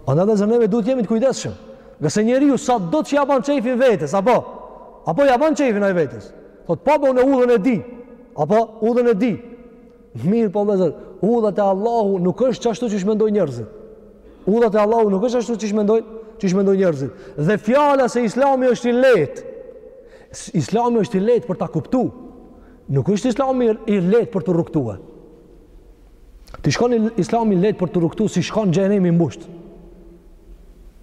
Andaj vllezër neve duhet jemi të kujdeshëm. Ngase njeriu sado që ja ban qejfin vetes, apo? Apo ja ban qejfin ai vetes? Thot, po be unë udhën e di. A po, udhën e di. Mirë po vllezër, udhët e Allahu nuk është qashtu qysh mendojn njerëzit. Udhët e Allahu nuk është ashtu qysh mendojn, qysh mendojn njerëzit. Dhe fjala se islami është i lehtë, islami është i lehtë për ta kuptu, nuk është islami i lehtë për ta praktiku. T'ish kon islami i lehtë për ta praktiku, s'ish kon xhenemi i mbushtë.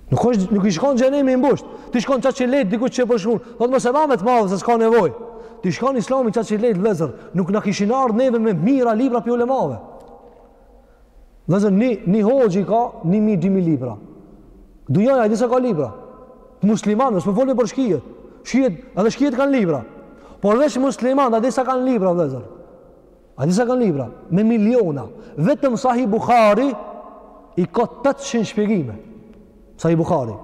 Nuk është nuk ish kon xhenemi i mbushtë. T'ish kon qaq i lehtë diku që po shkon. Po mos e vamë të madh se s'ka nevojë. T'ish kon Islami qaq i lehtë vllezër. Nuk na kishin ardhur neve me mijëra libra pi ulemave. Vllezër ni ni hoxh i ka 1000 2000 libra. Dunjaja di sa ka libra. Musliman, mos po foli për shkijet. Shkijet, edhe shkijet kanë libra. Por veç musliman, e di sa kanë libra vllezër. A di sa kanë libra me miliona, vetëm Sahih Buhari i ka 800 shpjegime. Sahih Buhari,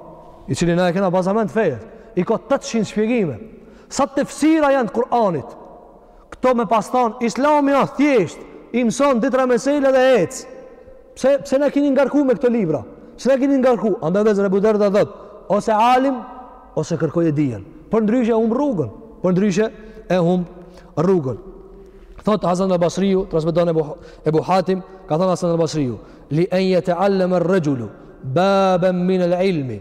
i cili na e kena bazament fejet, i ka 800 shpjegime. Sa tefsira janë të Kur'anit? Këto me pas kan islami i thjesht, i mëson dy-tre mesele dhe ecë. Pse, pse na kini ngarku me këto libra? Pse na kini ngarku? Andaj vllezër Ebu Derda thot, ose alim, ose kërkoje dijen. Përndryshe e hum rrugën. Përndryshe e hum rrugën. Thot Hasan el Basriju, transmiton Ebu Hatim, ka thonë Hasan el Basriju, li en jeteal-leme rrexhulu baben minel ilmi,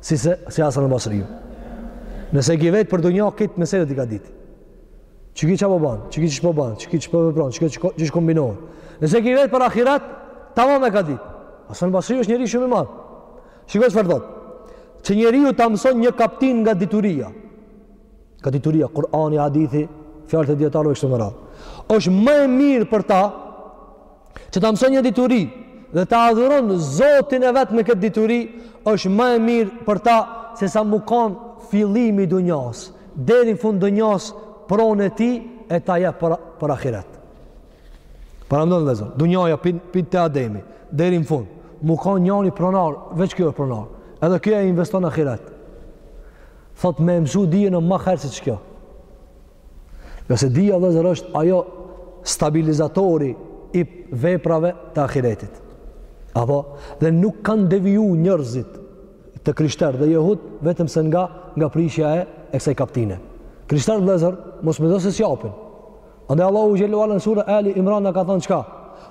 si se si Hasan al-Basriu. Nëse ki vetë për dunja këtë mesele t'i ka ditë. Shiki ça po ban, shiki qysh po ban, shiki ç'po vepron, shiki qysh kombinohet. Nëse ki vetë për ahirat, tamam e ka ditë. Hasan al-Basriu është njeri shumë i madh. Shiko çfarë thotë. Që njeriu ta mëson një kaptin nga dituria. Nga dituria Kur'ani, hadithi, fjalët e dijetarëve kështu me radh. Është më e mirë për ta që ta mëson një dituri dhe ta adhuron Zotin e vet me këtë dituri është më e mirë për ta se sa mu kon fillimi i dunjas deri në fund dunjas pronë e tij e ta jep për, për ahiret paramendo vllezër dunjaja pi, pi te Ademi deri në fund mu kon njani pronar veç ky pronar edhe ky e investon n'ahiret thot me mësu dijen ma hajr se që kjo Ngase dija vllezër është ajo stabilizatori i veprave të ahiretit. Apo, dhe nuk kanë deviju njerëzit të krishterë dhe jehut vetëm se nga, nga prishja e e kësaj kaptine. Krishterët vllezër, mos mendo se s'japin. Andaj Allahu xhel-le ue ala n'sure Ali Imran na ka thonë çka?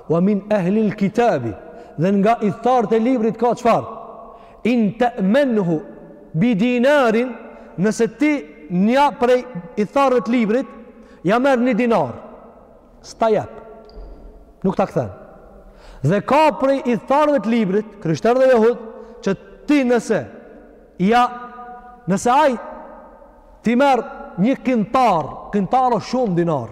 Wa min ehlil kitabi, dhe nga ithtarët e librit ka çfarë? In te'menhu bi dinarin nëse ti njaj prej ithtarëve të librit ja merr një dinar s'ta jep nuk ta kthen dhe ka prej ithtarëve të librit krishter dhe jehud që ti nëse ja nëse aj t'i merr një kintar kintar o shumë dinar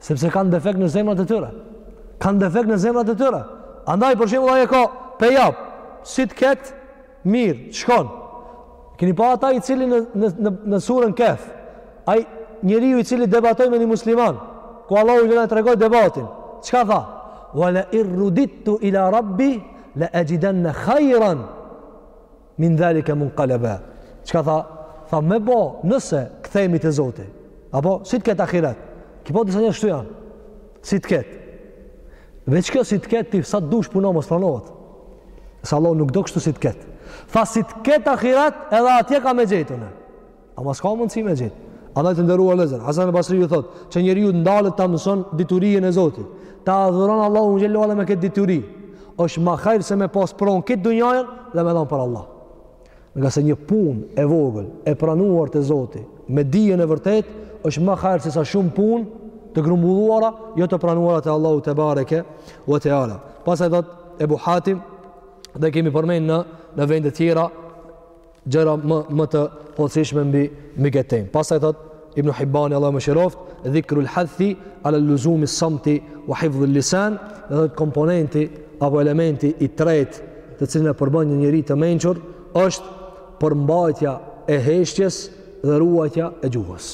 Sepse kanë defekt në zemrat e tyre. Kanë defekt në zemrat e tyre. Andaj për shembull ai e ka pe jap. Si të ketë mirë, shkon. Keni pa ata i cili në në në, në surën Kehf. Ai njeriu i cili debatoi me një musliman, ku Allahu i na tregoi debatin. Çka tha? Wa la in rudidtu ila rabbi la ajidanna khayran Min dhalike munkalebe. Çka tha? Tha me bo, nëse kthehemi te Zoti. Apo, si të ketë akiret? Ki po disa njerëz kshtu janë. Si të ketë? Veç kjo si të ketë, ti sa të dush puno, ama s'pranohet. Se Allahu nuk do kështu si të ketë. Tha si të ketë ahiret, edhe atje ka me gjet une. Ama s'ka mundësi me gjet. Andaj të nderuar vllezër, Hasan el Basriu thotë, që njeriu të ndalet ta mëson diturien e Zotit, ta adhuron Allahun xhel-le ve ala me këtë dituri, është ma hajr se me pas pronë këtë dunjajën dhe me dhanë për Allah. Ngase një punë e vogël, e pranuar te Zoti, me dijen e vërtetë, është ma hajr se sa shumë punë të grumbulluara, jo të pranuara te Allahu tebareke ve teala. Pastaj thotë Ebu Hatim, dhe kemi përmenë në, në vendet tjera, gjëra më më të hollësishme mbi mbi këtë temë. Pastaj thotë Ibn Hibani Allahu e mëshiroftë, dhikru al-hathi ala al-luzum as-samti wa hifdh al-lisan, thotë komponenti apo elementi i tretë të cilin e përbën një njeri të mençur është përmbajtja e heshtjes dhe ruajtja e gjuhës.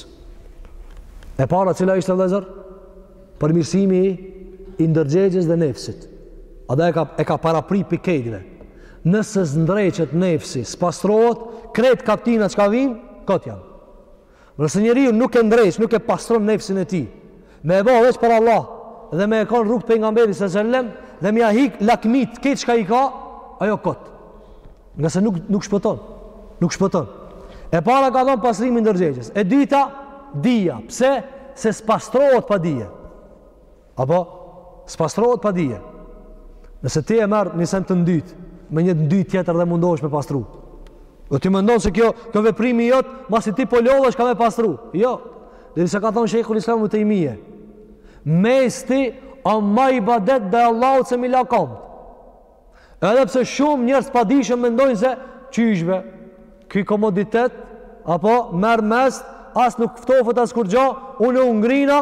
E para cila ishte vëllazër? përmirësimi i ndërgjegjes dhe nefsit. Andaj e ka, e ka parapri prej krejtve. Nëse s'ndreqet nefsi, s'pastrohet, krejt kaptinat çka vijnë, kot janë. Nëse njeriu nuk e ndreq, nuk e pastron nefsin e tij, me e bo veç për Allah, dhe me e konë rrugë të Pejgamberit sellem, dhe me ia hik lakmitë, këtë çka i ka, ajo kot. Ngase nuk, nuk shpëton. Nuk shpëton. E para ka thonë pastrimi i ndërgjegjes. E dyta, dija. Pse? Se s'pastrohet pa dije. Apo? S'pastrohet pa dije. Nëse ti e merr një sen të ndytë, me një ndytë tjetër dhe mundohesh me pastru. Dhe ti mendon se kjo, kjo veprimi jot, masi ti po lodhesh ka me pastru. Jo. Derisa ka thonë Shejhul Islam Ibn Tejmije. Mesti, o ma ibadet te Allahu se m'i la komt. Edhe pse shumë njerëz padijshëm mendojnë se çysh be ky komoditet apo merr mes'h as nuk ftohet as kurgjo, unë u ngrina.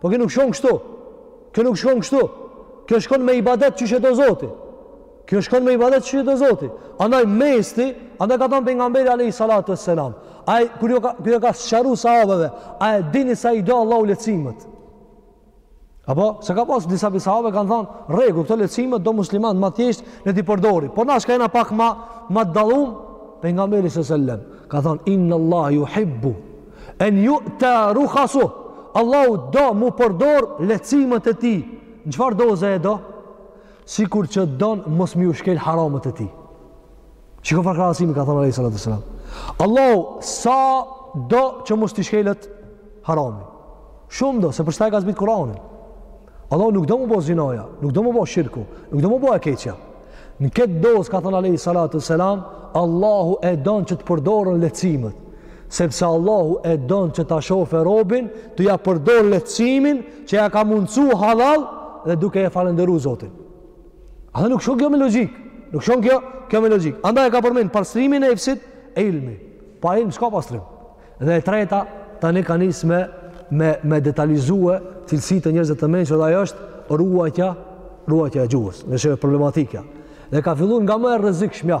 Po kjo nuk shkon kështu. Kjo nuk shkon kështu. Kjo shkon me ibadet çysh e do Zoti. Kjo shkon me ibadet çysh e do Zoti. Andaj mesti, andaj ka thënë pejgamberi alayhi salatu wassalam, ai kur jau ka kur jau ka sqaru sahabeve, a e dini sa i do Allahu lehtësimet. Apo, se ka pas disa prej sahabe kanë thonë, rregull, këto lehtsimet do muslimant ma thjesht ne t'i përdori. Por na shka jena pak ma, ma të dallum, pejgamberi a.s. sellem, ka thonë, inne Allah juhibbu, en ju'ta ruhasuhu, Allahu do m'u përdor lehtsimet e tij. Në çfar doze e do? Sikur që don mos m'iu shkel haramet e tij. Shiko çfarë krahasimi ka thonë Alejhi Salatu Selam. Allahu, sa do që mos të shkelet harami. Shumë do, se për këta ka zbritë Kurani. Allahu nuk do mu bo zinaja, nuk do mu bo shirku, nuk do mu bo e keqja. Në këtë dozë, ka thonë Alejhi Salatu Selam, Allahu e don që të përdoren lehtsimet. Sepse Allahu e don që ta shofë robin, tu ja përdorë lehtsimin që ja ka mundsu hallall dhe duke e falënderu Zotin. A dhe nuk shkon kjo me logjikë. Nuk shkon kjo, kjo me logjikë. Andaj e ka përmend pastrimin e nefsit, ilmi. Pa ilm s'ka pastrim. Dhe e treta, tani ka nis me me me detalizue cilësitë e njerëzve të mençur dhe ajo është ruajtja, ruajtja e gjuhës. Është problematika. Dhe ka fillu nga më e rrezikshmja.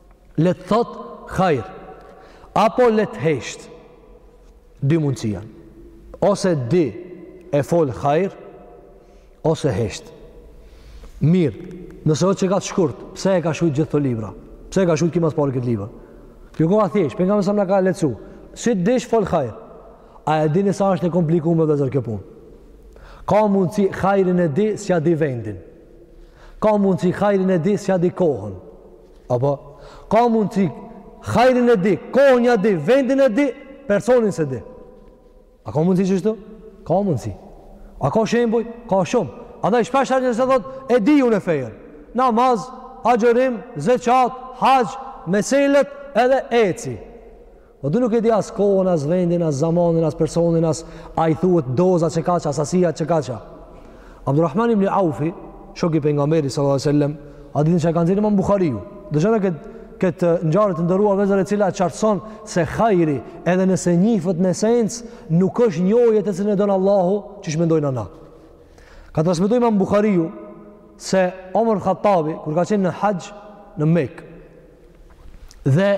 Le të thot hajr apo le të hesht. Dy mundësi janë. Ose di e fol hajr ose hesht. Mirë, nëse o qekaq shkurt, pse ka shkrujt gjithë këto libra? Pse ka shkrujt kima së pari këto libra? Kjo koka thjesht, pejgamberi na ka lehtsu. Si të dish fol hajr. A e dini sa është e komplikume vllezër kjo punë? Ka mundësi hajrin e di, s'ja di vendin. Ka mundësi hajrin e di, s'ja di kohën. Apo, ka mundsi hajrin e di, kohën ja di, vendin e di, personin s'e di. A ka mundsi qështu? Ka mundsi. A ka shembuj? Ka shumë. Andaj shpeshherë thot, e di unë fenë. Namaz, agjërim, zeqat, haxh, meselet edhe eci. O ti nuk e di as kohën, as vendin, as zamanin, as personin, as a i thuhet doza qekaq, as asia qekaq. Abdurrahman ibn Aufi, shoki pejgamberit, sallallahu alejhi selam, hadithin që e ka nxjerr imam Buhariu. Dëgjone këtë këtë ngjarje të nderuar vllezër e cila qartëson se hajri edhe nëse njifet në esencë nuk është njohje të cilën e don Allahu që ç'mendojmë na. Ka transmetuar Imam Buhariu se Omer Hatabi kur ka qenë në haxh në Mekë Dhe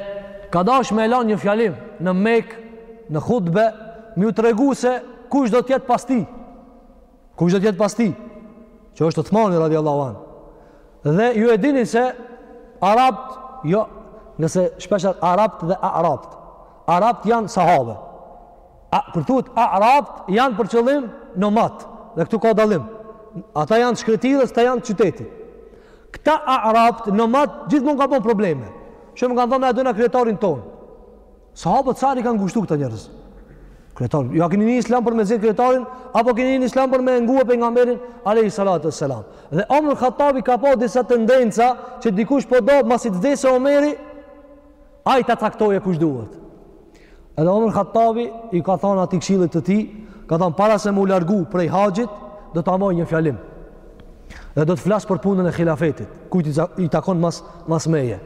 ka dash me e lan një fjalim në Mekë, në hutbe, me ju tregu se kush do të jetë pas tij. Kush do të jetë pas tij. Që është Uthmani, radiallahu anh. Dhe ju e dini se arabët, jo, ngase shpeshherë arabët dhe arabët. Arabët janë sahabe. A, kur thuhet Arabt janë për qëllim nomadt. Dhe këtu ka dallim. Ata janë shkretëtirës, këta janë qyteti. Këta Arabt nomad gjithmonë kanë bo probleme. Shumë kanë thënë na dona kryetarin tonë. Sahabët sa i kanë ngushtu këta njerëz. Kryetar, ju a kini hi n'islam për me zgjedh kryetarin, apo kini hi n'islam për me ngu Pejgamberin, alejhi salatu ve selam. Dhe Omer Hattabi ka pa disa tendenca që dikush po do, masi t'vdes Omeri, Ai ta caktojë kush duhet. Edhe Omer Hattabi i ka thonë atij këshillit të tij, ka thonë para se më u largu prej haxhit, do ta maj një fjalim. Dhe do të flas për punën e hilafetit, kujt i takon mas mas meje.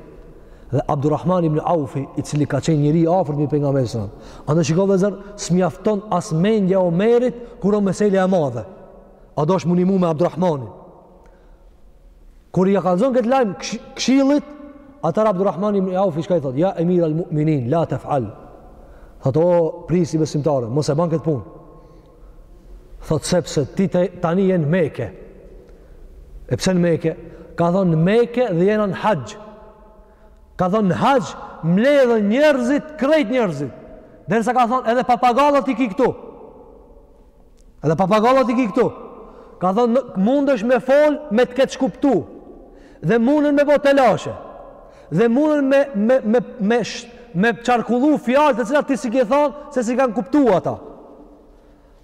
Dhe Abdurrahman ibn Aufi, i cili ka qenë njeri i afërt me Pejgamberin alejhi selam. Andaj shiko vllezër, s'mjafton as mendja e Omerit kur o meselja e madhe. O dasht m'u nimu me Abdurrahmanin? Kur ia kallzon këtë lajm këshillit, atëher Abdurrahman ibn Aufi çka i thotë: "Ja Emir al-Mu'minin, la taf'al." Thotë: "O prisi i besimtarve, mos e ban këtë punë." Thotë sepse ti te, tani je në Mekë. E pse në Mekë? Ka thonë në Mekë dhe je në haxh. Ka thonë në haxh mbledhen njerëzit, krejt njerëzit. Derisa ka thonë edhe papagallat i ki këtu. Edhe papagallat i ki këtu. Ka thonë, mundësh me fol, me të keqkuptu. Dhe mundën me bo telashe. Dhe mundën me, me, me, me, me qarkullu fjalë të cilat ti s'i ki thonë, se s'i kanë kuptu ata.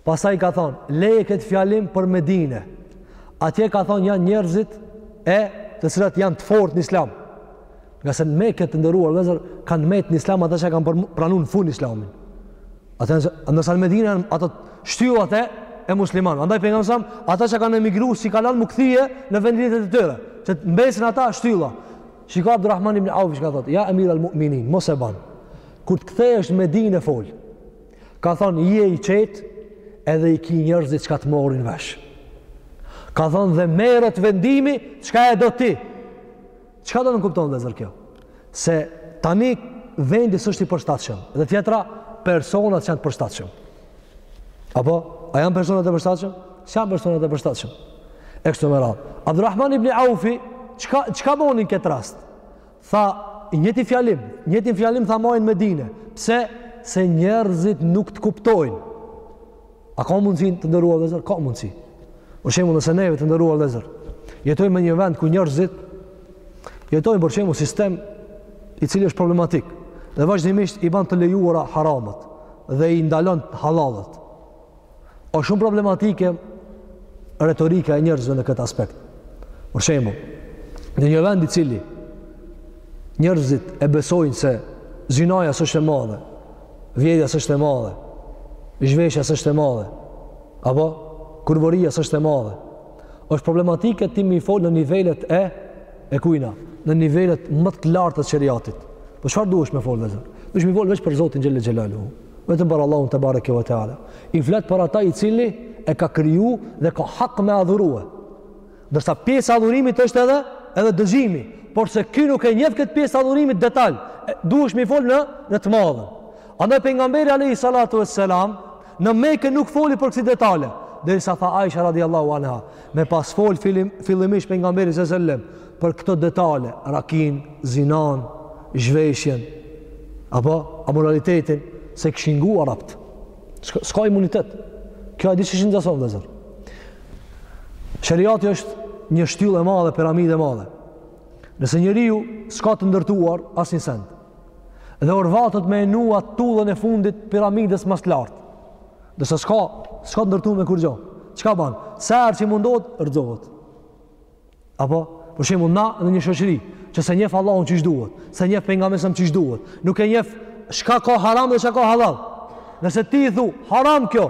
Pastaj ka thonë, leje këtë fjalim për Medine. Atje ka thonë, janë njerëzit e të cilat janë të fortë në islam. Ngase në Mekë të nderuar vllezër, kanë met në islam ata që kanë për, pranu në fund islamin. Ata në, ndërsa në Medine janë ata shtyllat e, e muslimanve. Andaj Pejgamberi alejhi selam, ata që kanë emigru s'i ka lan me u kthy në vendet e tyre. Që të mbesin ata shtylla. Shiko Abdurrahman ibn Auf çka thotë, ja emir al-mu'minin, mos e ban. Kur të kthehesh n'Medine fol, ka thonë, je i qetë edhe i ki njerëzit çka të marrin vesh. Ka thonë dhe merret vendimi, çka e do ti? Çka do, nënkupton vllezër kjo? Se tani vendi s'është i përshtatshëm. Dhe tjetra, personat që janë të përshtatshëm. Apo a janë personat e përshtatshëm? S'janë personat e përshtatshëm? E kështu me radhë. Abdurrahman ibn Aufi, çka çka bon në këtë rast? Tha i njëjti fjalim, njëjtin fjalim tha maje n'Medine. Pse? Se njerëzit nuk të kuptojnë. A ka mundësi të nderuar vllezër? Ka mundësi. Për shembull nëse neve të nderuar vllezër. Jetojmë me një vend ku njerëzit, jetojmë për shembull sistem i cili është problematik. Dhe vazhdimisht i ban të lejuara haramet dhe i ndalon hallallet. O shumë problematike retorika e njerëzve në këtë aspekt. Për shembull, në një vend i cili njerëzit e besojnë se zinaja s'osht e madhe, vjedhja s'është e madhe, zhveshja s'është e madhe, apo kurvoria s'është e madhe. Është problematike ti me fol në nivelet e e kujna, në nivelet më të larta të sheriatit. Po çfarë duhesh me fol vllezër? Duhesh me fol veç për Zotin xhele xhelaluhu. Vetëm për Allahun tebareke ve teala. I flet për ata i cili e ka kriju dhe ka hak me adhurue. Ndërsa pjesë e adhurimit është edhe edhe dëgjimi, porse ky nuk e njef këtë pjesë adhurimit detal, duhesh me i fol në, në të madhe. Andaj pejgamberi alejhi salatu ve selam, në Meke nuk foli për kësi detale, derisa tha Aisha radiallahu anha, me pas fol fillim, fillimisht pejgamberi se sellem, për këto detale, rakinë, zinanë, zhveshjen, apo amoralitetin, s'e kishin ngu arapt. S'ka imunitet. Kjo e di qysh i ngjason vllezër. Sheriati është një shtyllë e madhe, piramidë e madhe. Nëse njeriu s'ka të ndërtuar, asnjë send. Dhe orvatet me e vnua tullën e fundit piramidës ma s'lartë. Ndërsa s'ka, s'ka të ndërtume kurgjo. Çka ban? Sa herë që mundohet, rrëzohet. Apo, për shembull, na në një shoqëri, që s'e njef Allahun qysh duhet, s'e njef pejgamberin qysh duhet, nuk e njef çka ka haram dhe çka ka halal. Nëse ti i thu, haram kjo,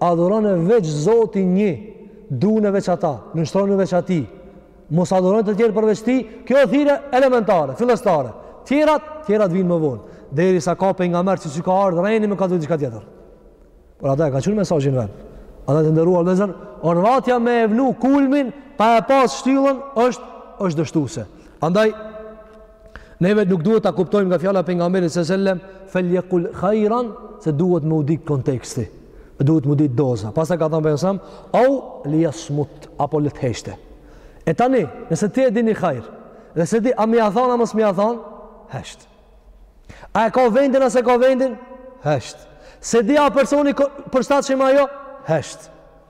adhurone veç Zotin një, dune veç ata, nënshtrone veç atij, mos adhurone të tjerë përveç tij, kjo është thirrje elementare, fillestare, tjerat, tjerat vijnë më vonë, derisa ka pejgamberë që s'i ka ardhë reni me kallzu diçka tjetër. Por ata e ka çu mesazhin n'vend. Andaj të nderuar vllezër, orvatja me e vnu kulmin, pa e pas shtyllën, është, është dështuse. Andaj, Neve nuk duhet ta kuptojmë nga fjala e pejgamberit sallallahu alajhi wasallam fel yaqul khairan se duhet me u dit konteksti. E duhet me u dit doza. Pastaj ka thënë pejgamberi sallallahu alajhi wasallam au li yasmut apo le të heshtë. E tani, nëse ti e din një khair, dhe s'e di a me ia than a mos me ia than, hesht. A e ka vendin a s'e ka vendin? Hesht. S'e di a personi përshtatshëm a jo? Hesht.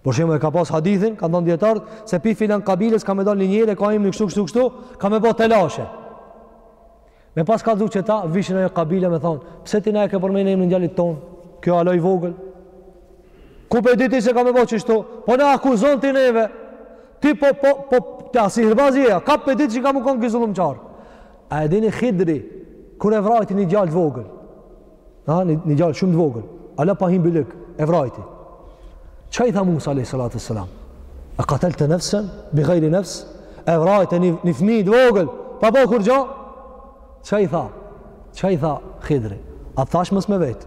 Për shembull e ka pas hadithin, kanë thënë dijetarët se pi filan kabilës ka me dalë një njeri e ka emnin kështu kështu kështu, ka me bo telashe. Me pas kallzu qeta vishin ajo kabila me thon, pse ti na e ke përmendur emrin djalit ton? Ky hala i vogël. Ku pe di ti se ka me bo qeshtu? Po na akuzon ti neve. Ti po po po ti a sihirbaz je, ka pe di që ka me kon ky zullumqar. A e dini Hidri kur e vrajti një djalë t'vogël? Ha, një, një djalë shumë të vogël. Hala pa hi n'bylyk, e vrajti. Ça i tha Musa, alejhi salatu selam? E katelte nefsen, bi gajri nefs, e vrajti një, një fmi të vogël, pa bo kurgjo? Ça i tha? Ça i tha Hidri? A t'thash mos me vet?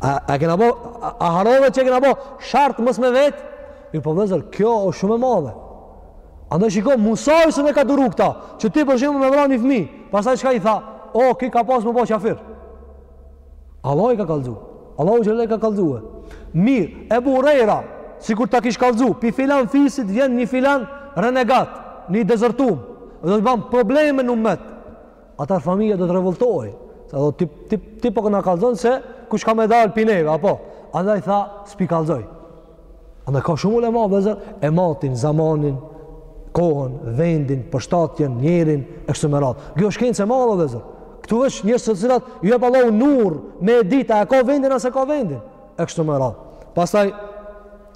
A, a kena bo, a, a harrove që e kena bo shart mos me vet? Ju po vllezër, kjo është shumë e madhe. Andaj shiko, Musaj se e ka duru këta, që ti për shembull me vra një fmi, pastaj çka i tha, o, oh, ki ka pas me ba qafir. Allahu i ka kallzu, Allahu xhelle i ka kallzu e. Mirë, Ebu Hurejra, sikur ta kish kallzu, pi filan fisit vjen një filan renegat, një dezertun, dhe do ban probleme në umet. Atëherë familja do të revoltohej. Sa ti ti ti po na kallzon se kush ka me dal pi neve apo. Andaj tha s'pi kallzoj. Andaj ka shumë ulema vllezër e matin, zamanin, kohën, vendin, përshtatjen, njerin, e kështu me radhë. Kjo është shkencë e madhe vllezër. Këtu është njerëz të cilat, jo e pa la hunur me e dit a, e ka vendin, a s'e ka vendin, e kështu me radhë. Pastaj,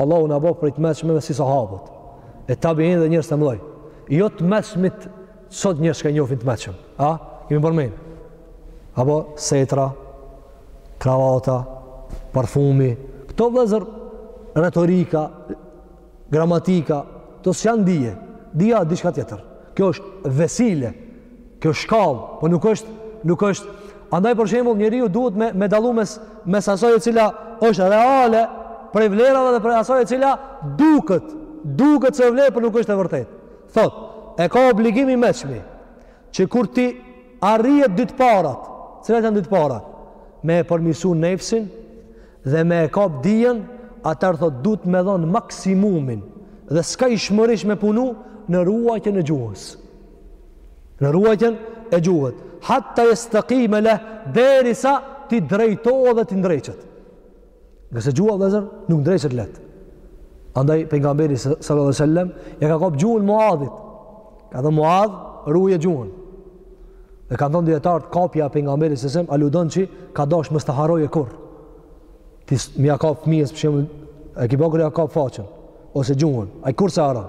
Allahu na bëftë prej të meçmëve si sahabët, e tabiin dhe njerëz të mëdhej. Jo të meçmit sot njerëz që njohin të meçëm. A? Kemi përmend. Apo setra, kravata, parfumi, këto vllezër retorika, gramatika, këto s'janë dije. Dija është diçka tjetër. Kjo është vesile Kjo është shkallë, po nuk është, nuk është. Andaj për shembull njeriu duhet me me dallu mes mes asoj e cila është reale prej vlerave dhe prej asaj e cila duket, duket se vlerë por nuk është e vërtetë. Thotë, e ka obligim i meçmi që kur t'i arrihet dy të parat, cilat janë dy të parat? Me e përmirësu nefsin dhe me e kap dijen, atëherë thotë duhet me dhon maksimumin dhe skajshmërisht me punu në ruajtjen e gjuhës. në ruajtjen e gjuhës hatta yastaqima lah derisa t'i drejtohet dhe t'i ndreqet ngase gjuha vllezër nuk ndreqet leht andaj pejgamberi sallallahu alaihi wasallam ia ka kap gjuhën muadhit ka thon muadh ruaje gjuhën dhe kan thon dijetarët kapja pejgamberi sallallahu alaihi wasallam aludon që ka dash mos ta harrojë kurr ti me ia kap fëmijës për shembull e ke bukur ia kap faqen ose gjuhën ai kurr s'e harron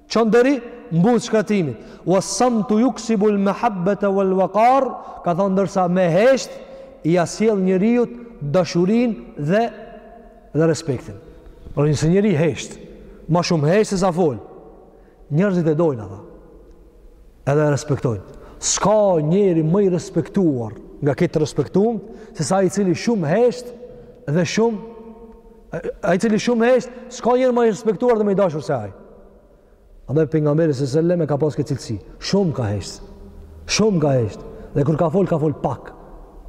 Çon deri mbuz shkatrrimit. Wa samtu yuksibu al mahabbata wal waqar, ka thënë ndërsa me hesht ia sjell njeriut dashurinë dhe dhe respektin. Nëse njeri hesht, ma shumë hesht se sa fol. Njerëzit e dojnë ata. Edhe e respektojnë. S'ka njeri më i respektuar nga këta të respektumt, se sa i cili shumë hesht dhe shumë Ai i cili shumë hesht, s'ka njeri më i respektuar dhe më i dashur se ai. Andaj pejgamberi sallallahu alajhi wasallam ka pas këtë cilësi. Shumë ka hesht. Shumë ka hesht. Dhe kur ka fol, ka fol pak.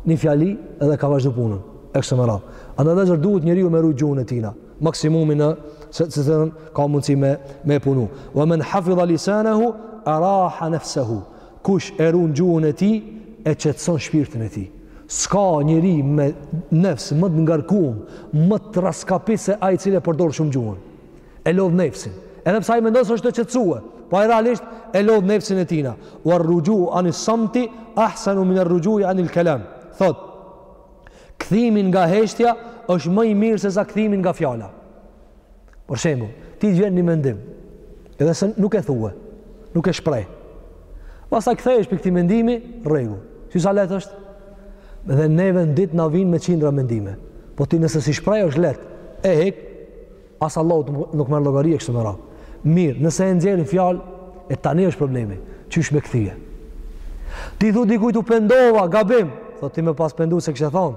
Një fjali edhe ka vazhdu punën. E kështu me radhë. Andaj vllezër duhet njeriu me ru gjuhën e tina. Maksimumin sa ka mundësi me, me punu. Wa men hafidha lisanehu, araha nefsehu. Kush e ruan gjuhën e tij, e qetëson shpirtin e tij. S'ka njeri me nefs më të ngarkuar, më të rraskapit se ai i cili e përdor shumë gjuhën. E lodh nefsin. Edhe pse ai mendon se është tu e qetësu, po ai realisht e lodh nefsin e tina. Wa rruju an samti ahsanu min rruju an al kalam. Thotë, kthimi nga heshtja është më i mirë se sa kthimi nga fjala. Për shembull, ty t'vjen një mendim, edhe ti nuk e thua, nuk e shpreh. Pastaj kthehesh prej këtij mendimi, rregull. Shih sa lehtë është? Dhe neve në ditë na vijnë me qindra mendime. Po ti nëse s'e shpreh është lehtë. E hek, as Allahu nuk merr llogari kështu më radh. Mirë, nëse e nxjerr n'fjalë, e tani është problemi. Qysh me kthy. Ti thu dikujt u pendova, gabim. Thotë ti me pas pendu s'e kishe thonë.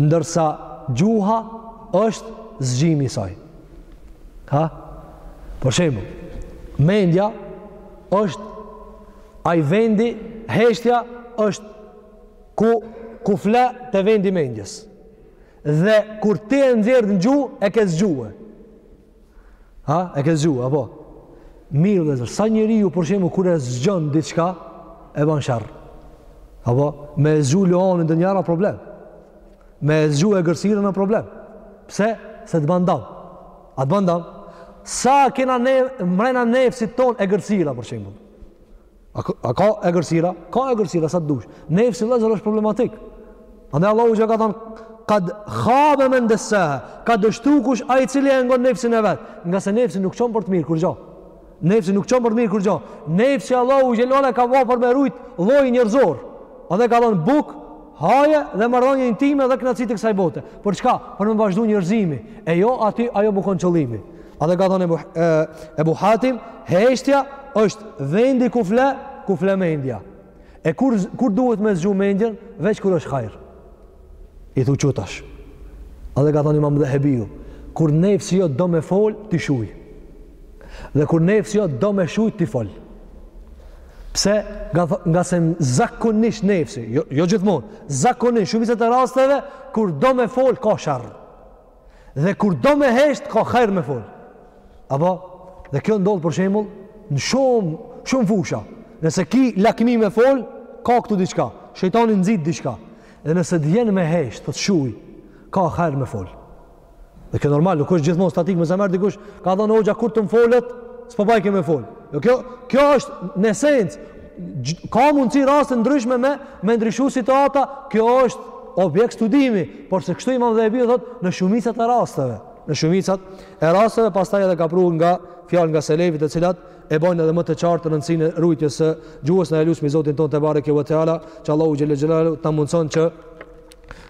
Ndërsa gjuha është zgjimi i saj. Ha? Për shembull, mendja është ai vendi, heshtja është ku ku fle te vendi i mendjes. Dhe kur ti e nxjerr në gjuhë, e ke zgjuar. Ha, e ke zgju, apo? Mirë vllezër, sa njeriu për shembull kur e zgjon diçka, e ban sherr. Apo, me e zgju luanin dhe njaj a problem. Me e zgju egërsirën a problem. Pse? Se të ban dam. A të ban dam? Sa kena ne, mrena nefsit tonë egërsira, për shembull. A, a ka egërsira? Ka egërsira sa të dush. Nefsi vllezër është problematik. Andaj Allahu xh. ka thonë, kad khabe men dessaha, ka dështu kush ai i cili e ngon nefsin e vet. Ngase nefsi nuk çon për të mirë kurgjo. Nefsi nuk çon për të mirë kurgjo. Nefsi Allahu që lëna ka va për me rujt llojin njerëzor. Andaj ka dhonë bukë, Haje dhe marrëdhënie intime dhe kënaqësi të kësaj bote. Për çka? Për me vazhdu njerëzimi. E jo aty ajo me kon qëllimi. Andaj ka thonë Ebu, e, Ebu Hatim, heshtja është vendi ku fle, ku fle mendja. E kur, kur duhet me zgju mendjen, veç kur është hajr. I thu çu tash. Andaj ka thonë imam Dhehebiu, kur nefsi jot do me fol, ti shuj. Dhe kur nefsi jot do me shujt, ti fol. Pse? Nga, ngase zakonisht nefsi, jo, jo gjithmonë, zakonisht shumica e rasteve, kur do me fol, ka sherr. Dhe kur do me hesht, ka hajr me fol. Apo? Dhe kjo ndodh për shembull, në shumë, shumë fusha. Nëse ki lakmi me fol, ka këtu diçka. Shejtani nxit diçka. Dhe nëse të vjen me hesht, thotë shuj, ka hajr me fol. Dhe kjo normal, nuk është gjithmonë statik me thënë dikush, ka thënë hoxha kur të m'folet, s'po bajke me fol. Jo kjo, kjo është në esencë ka mundësi raste të ndryshme me me ndryshu situata, kjo është objekt studimi, por se kështu Imam Dhehebiu thot në shumicat e rasteve, në shumicat e rasteve pastaj edhe ka pru do fjalë nga selefi të cilat e bojnë edhe më të qartë rëndësinë e rujtjes së gjuhës na e lusmi Zotin tonë tebareke ve teala që Allahu xhele xhelaluhu të na mundëson që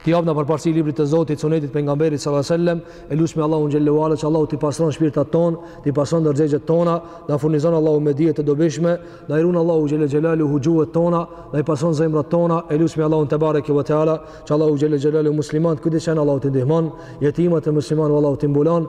T'i japna përparësi librit të Zotit, sunetit të pejgamberit sallallahu alaihi wasallam, e lusmi Allahun xhele ve ala që Allahu t'i pastron shpirtat tanë, t'i pastron ndërgjegjet tona, na furnizon Allahu me dije të dobishme, na i run Allahu xhele xhelaluhu gjuhët tona, na i pastron zemrat tona, e lusmi Allahun tebareke ve teala që Allahu xhele xhelaluhu muslimanët ku t'jenë Allahu t'i ndihmon, jetimat e muslimanëve Allahu t'i mbulon,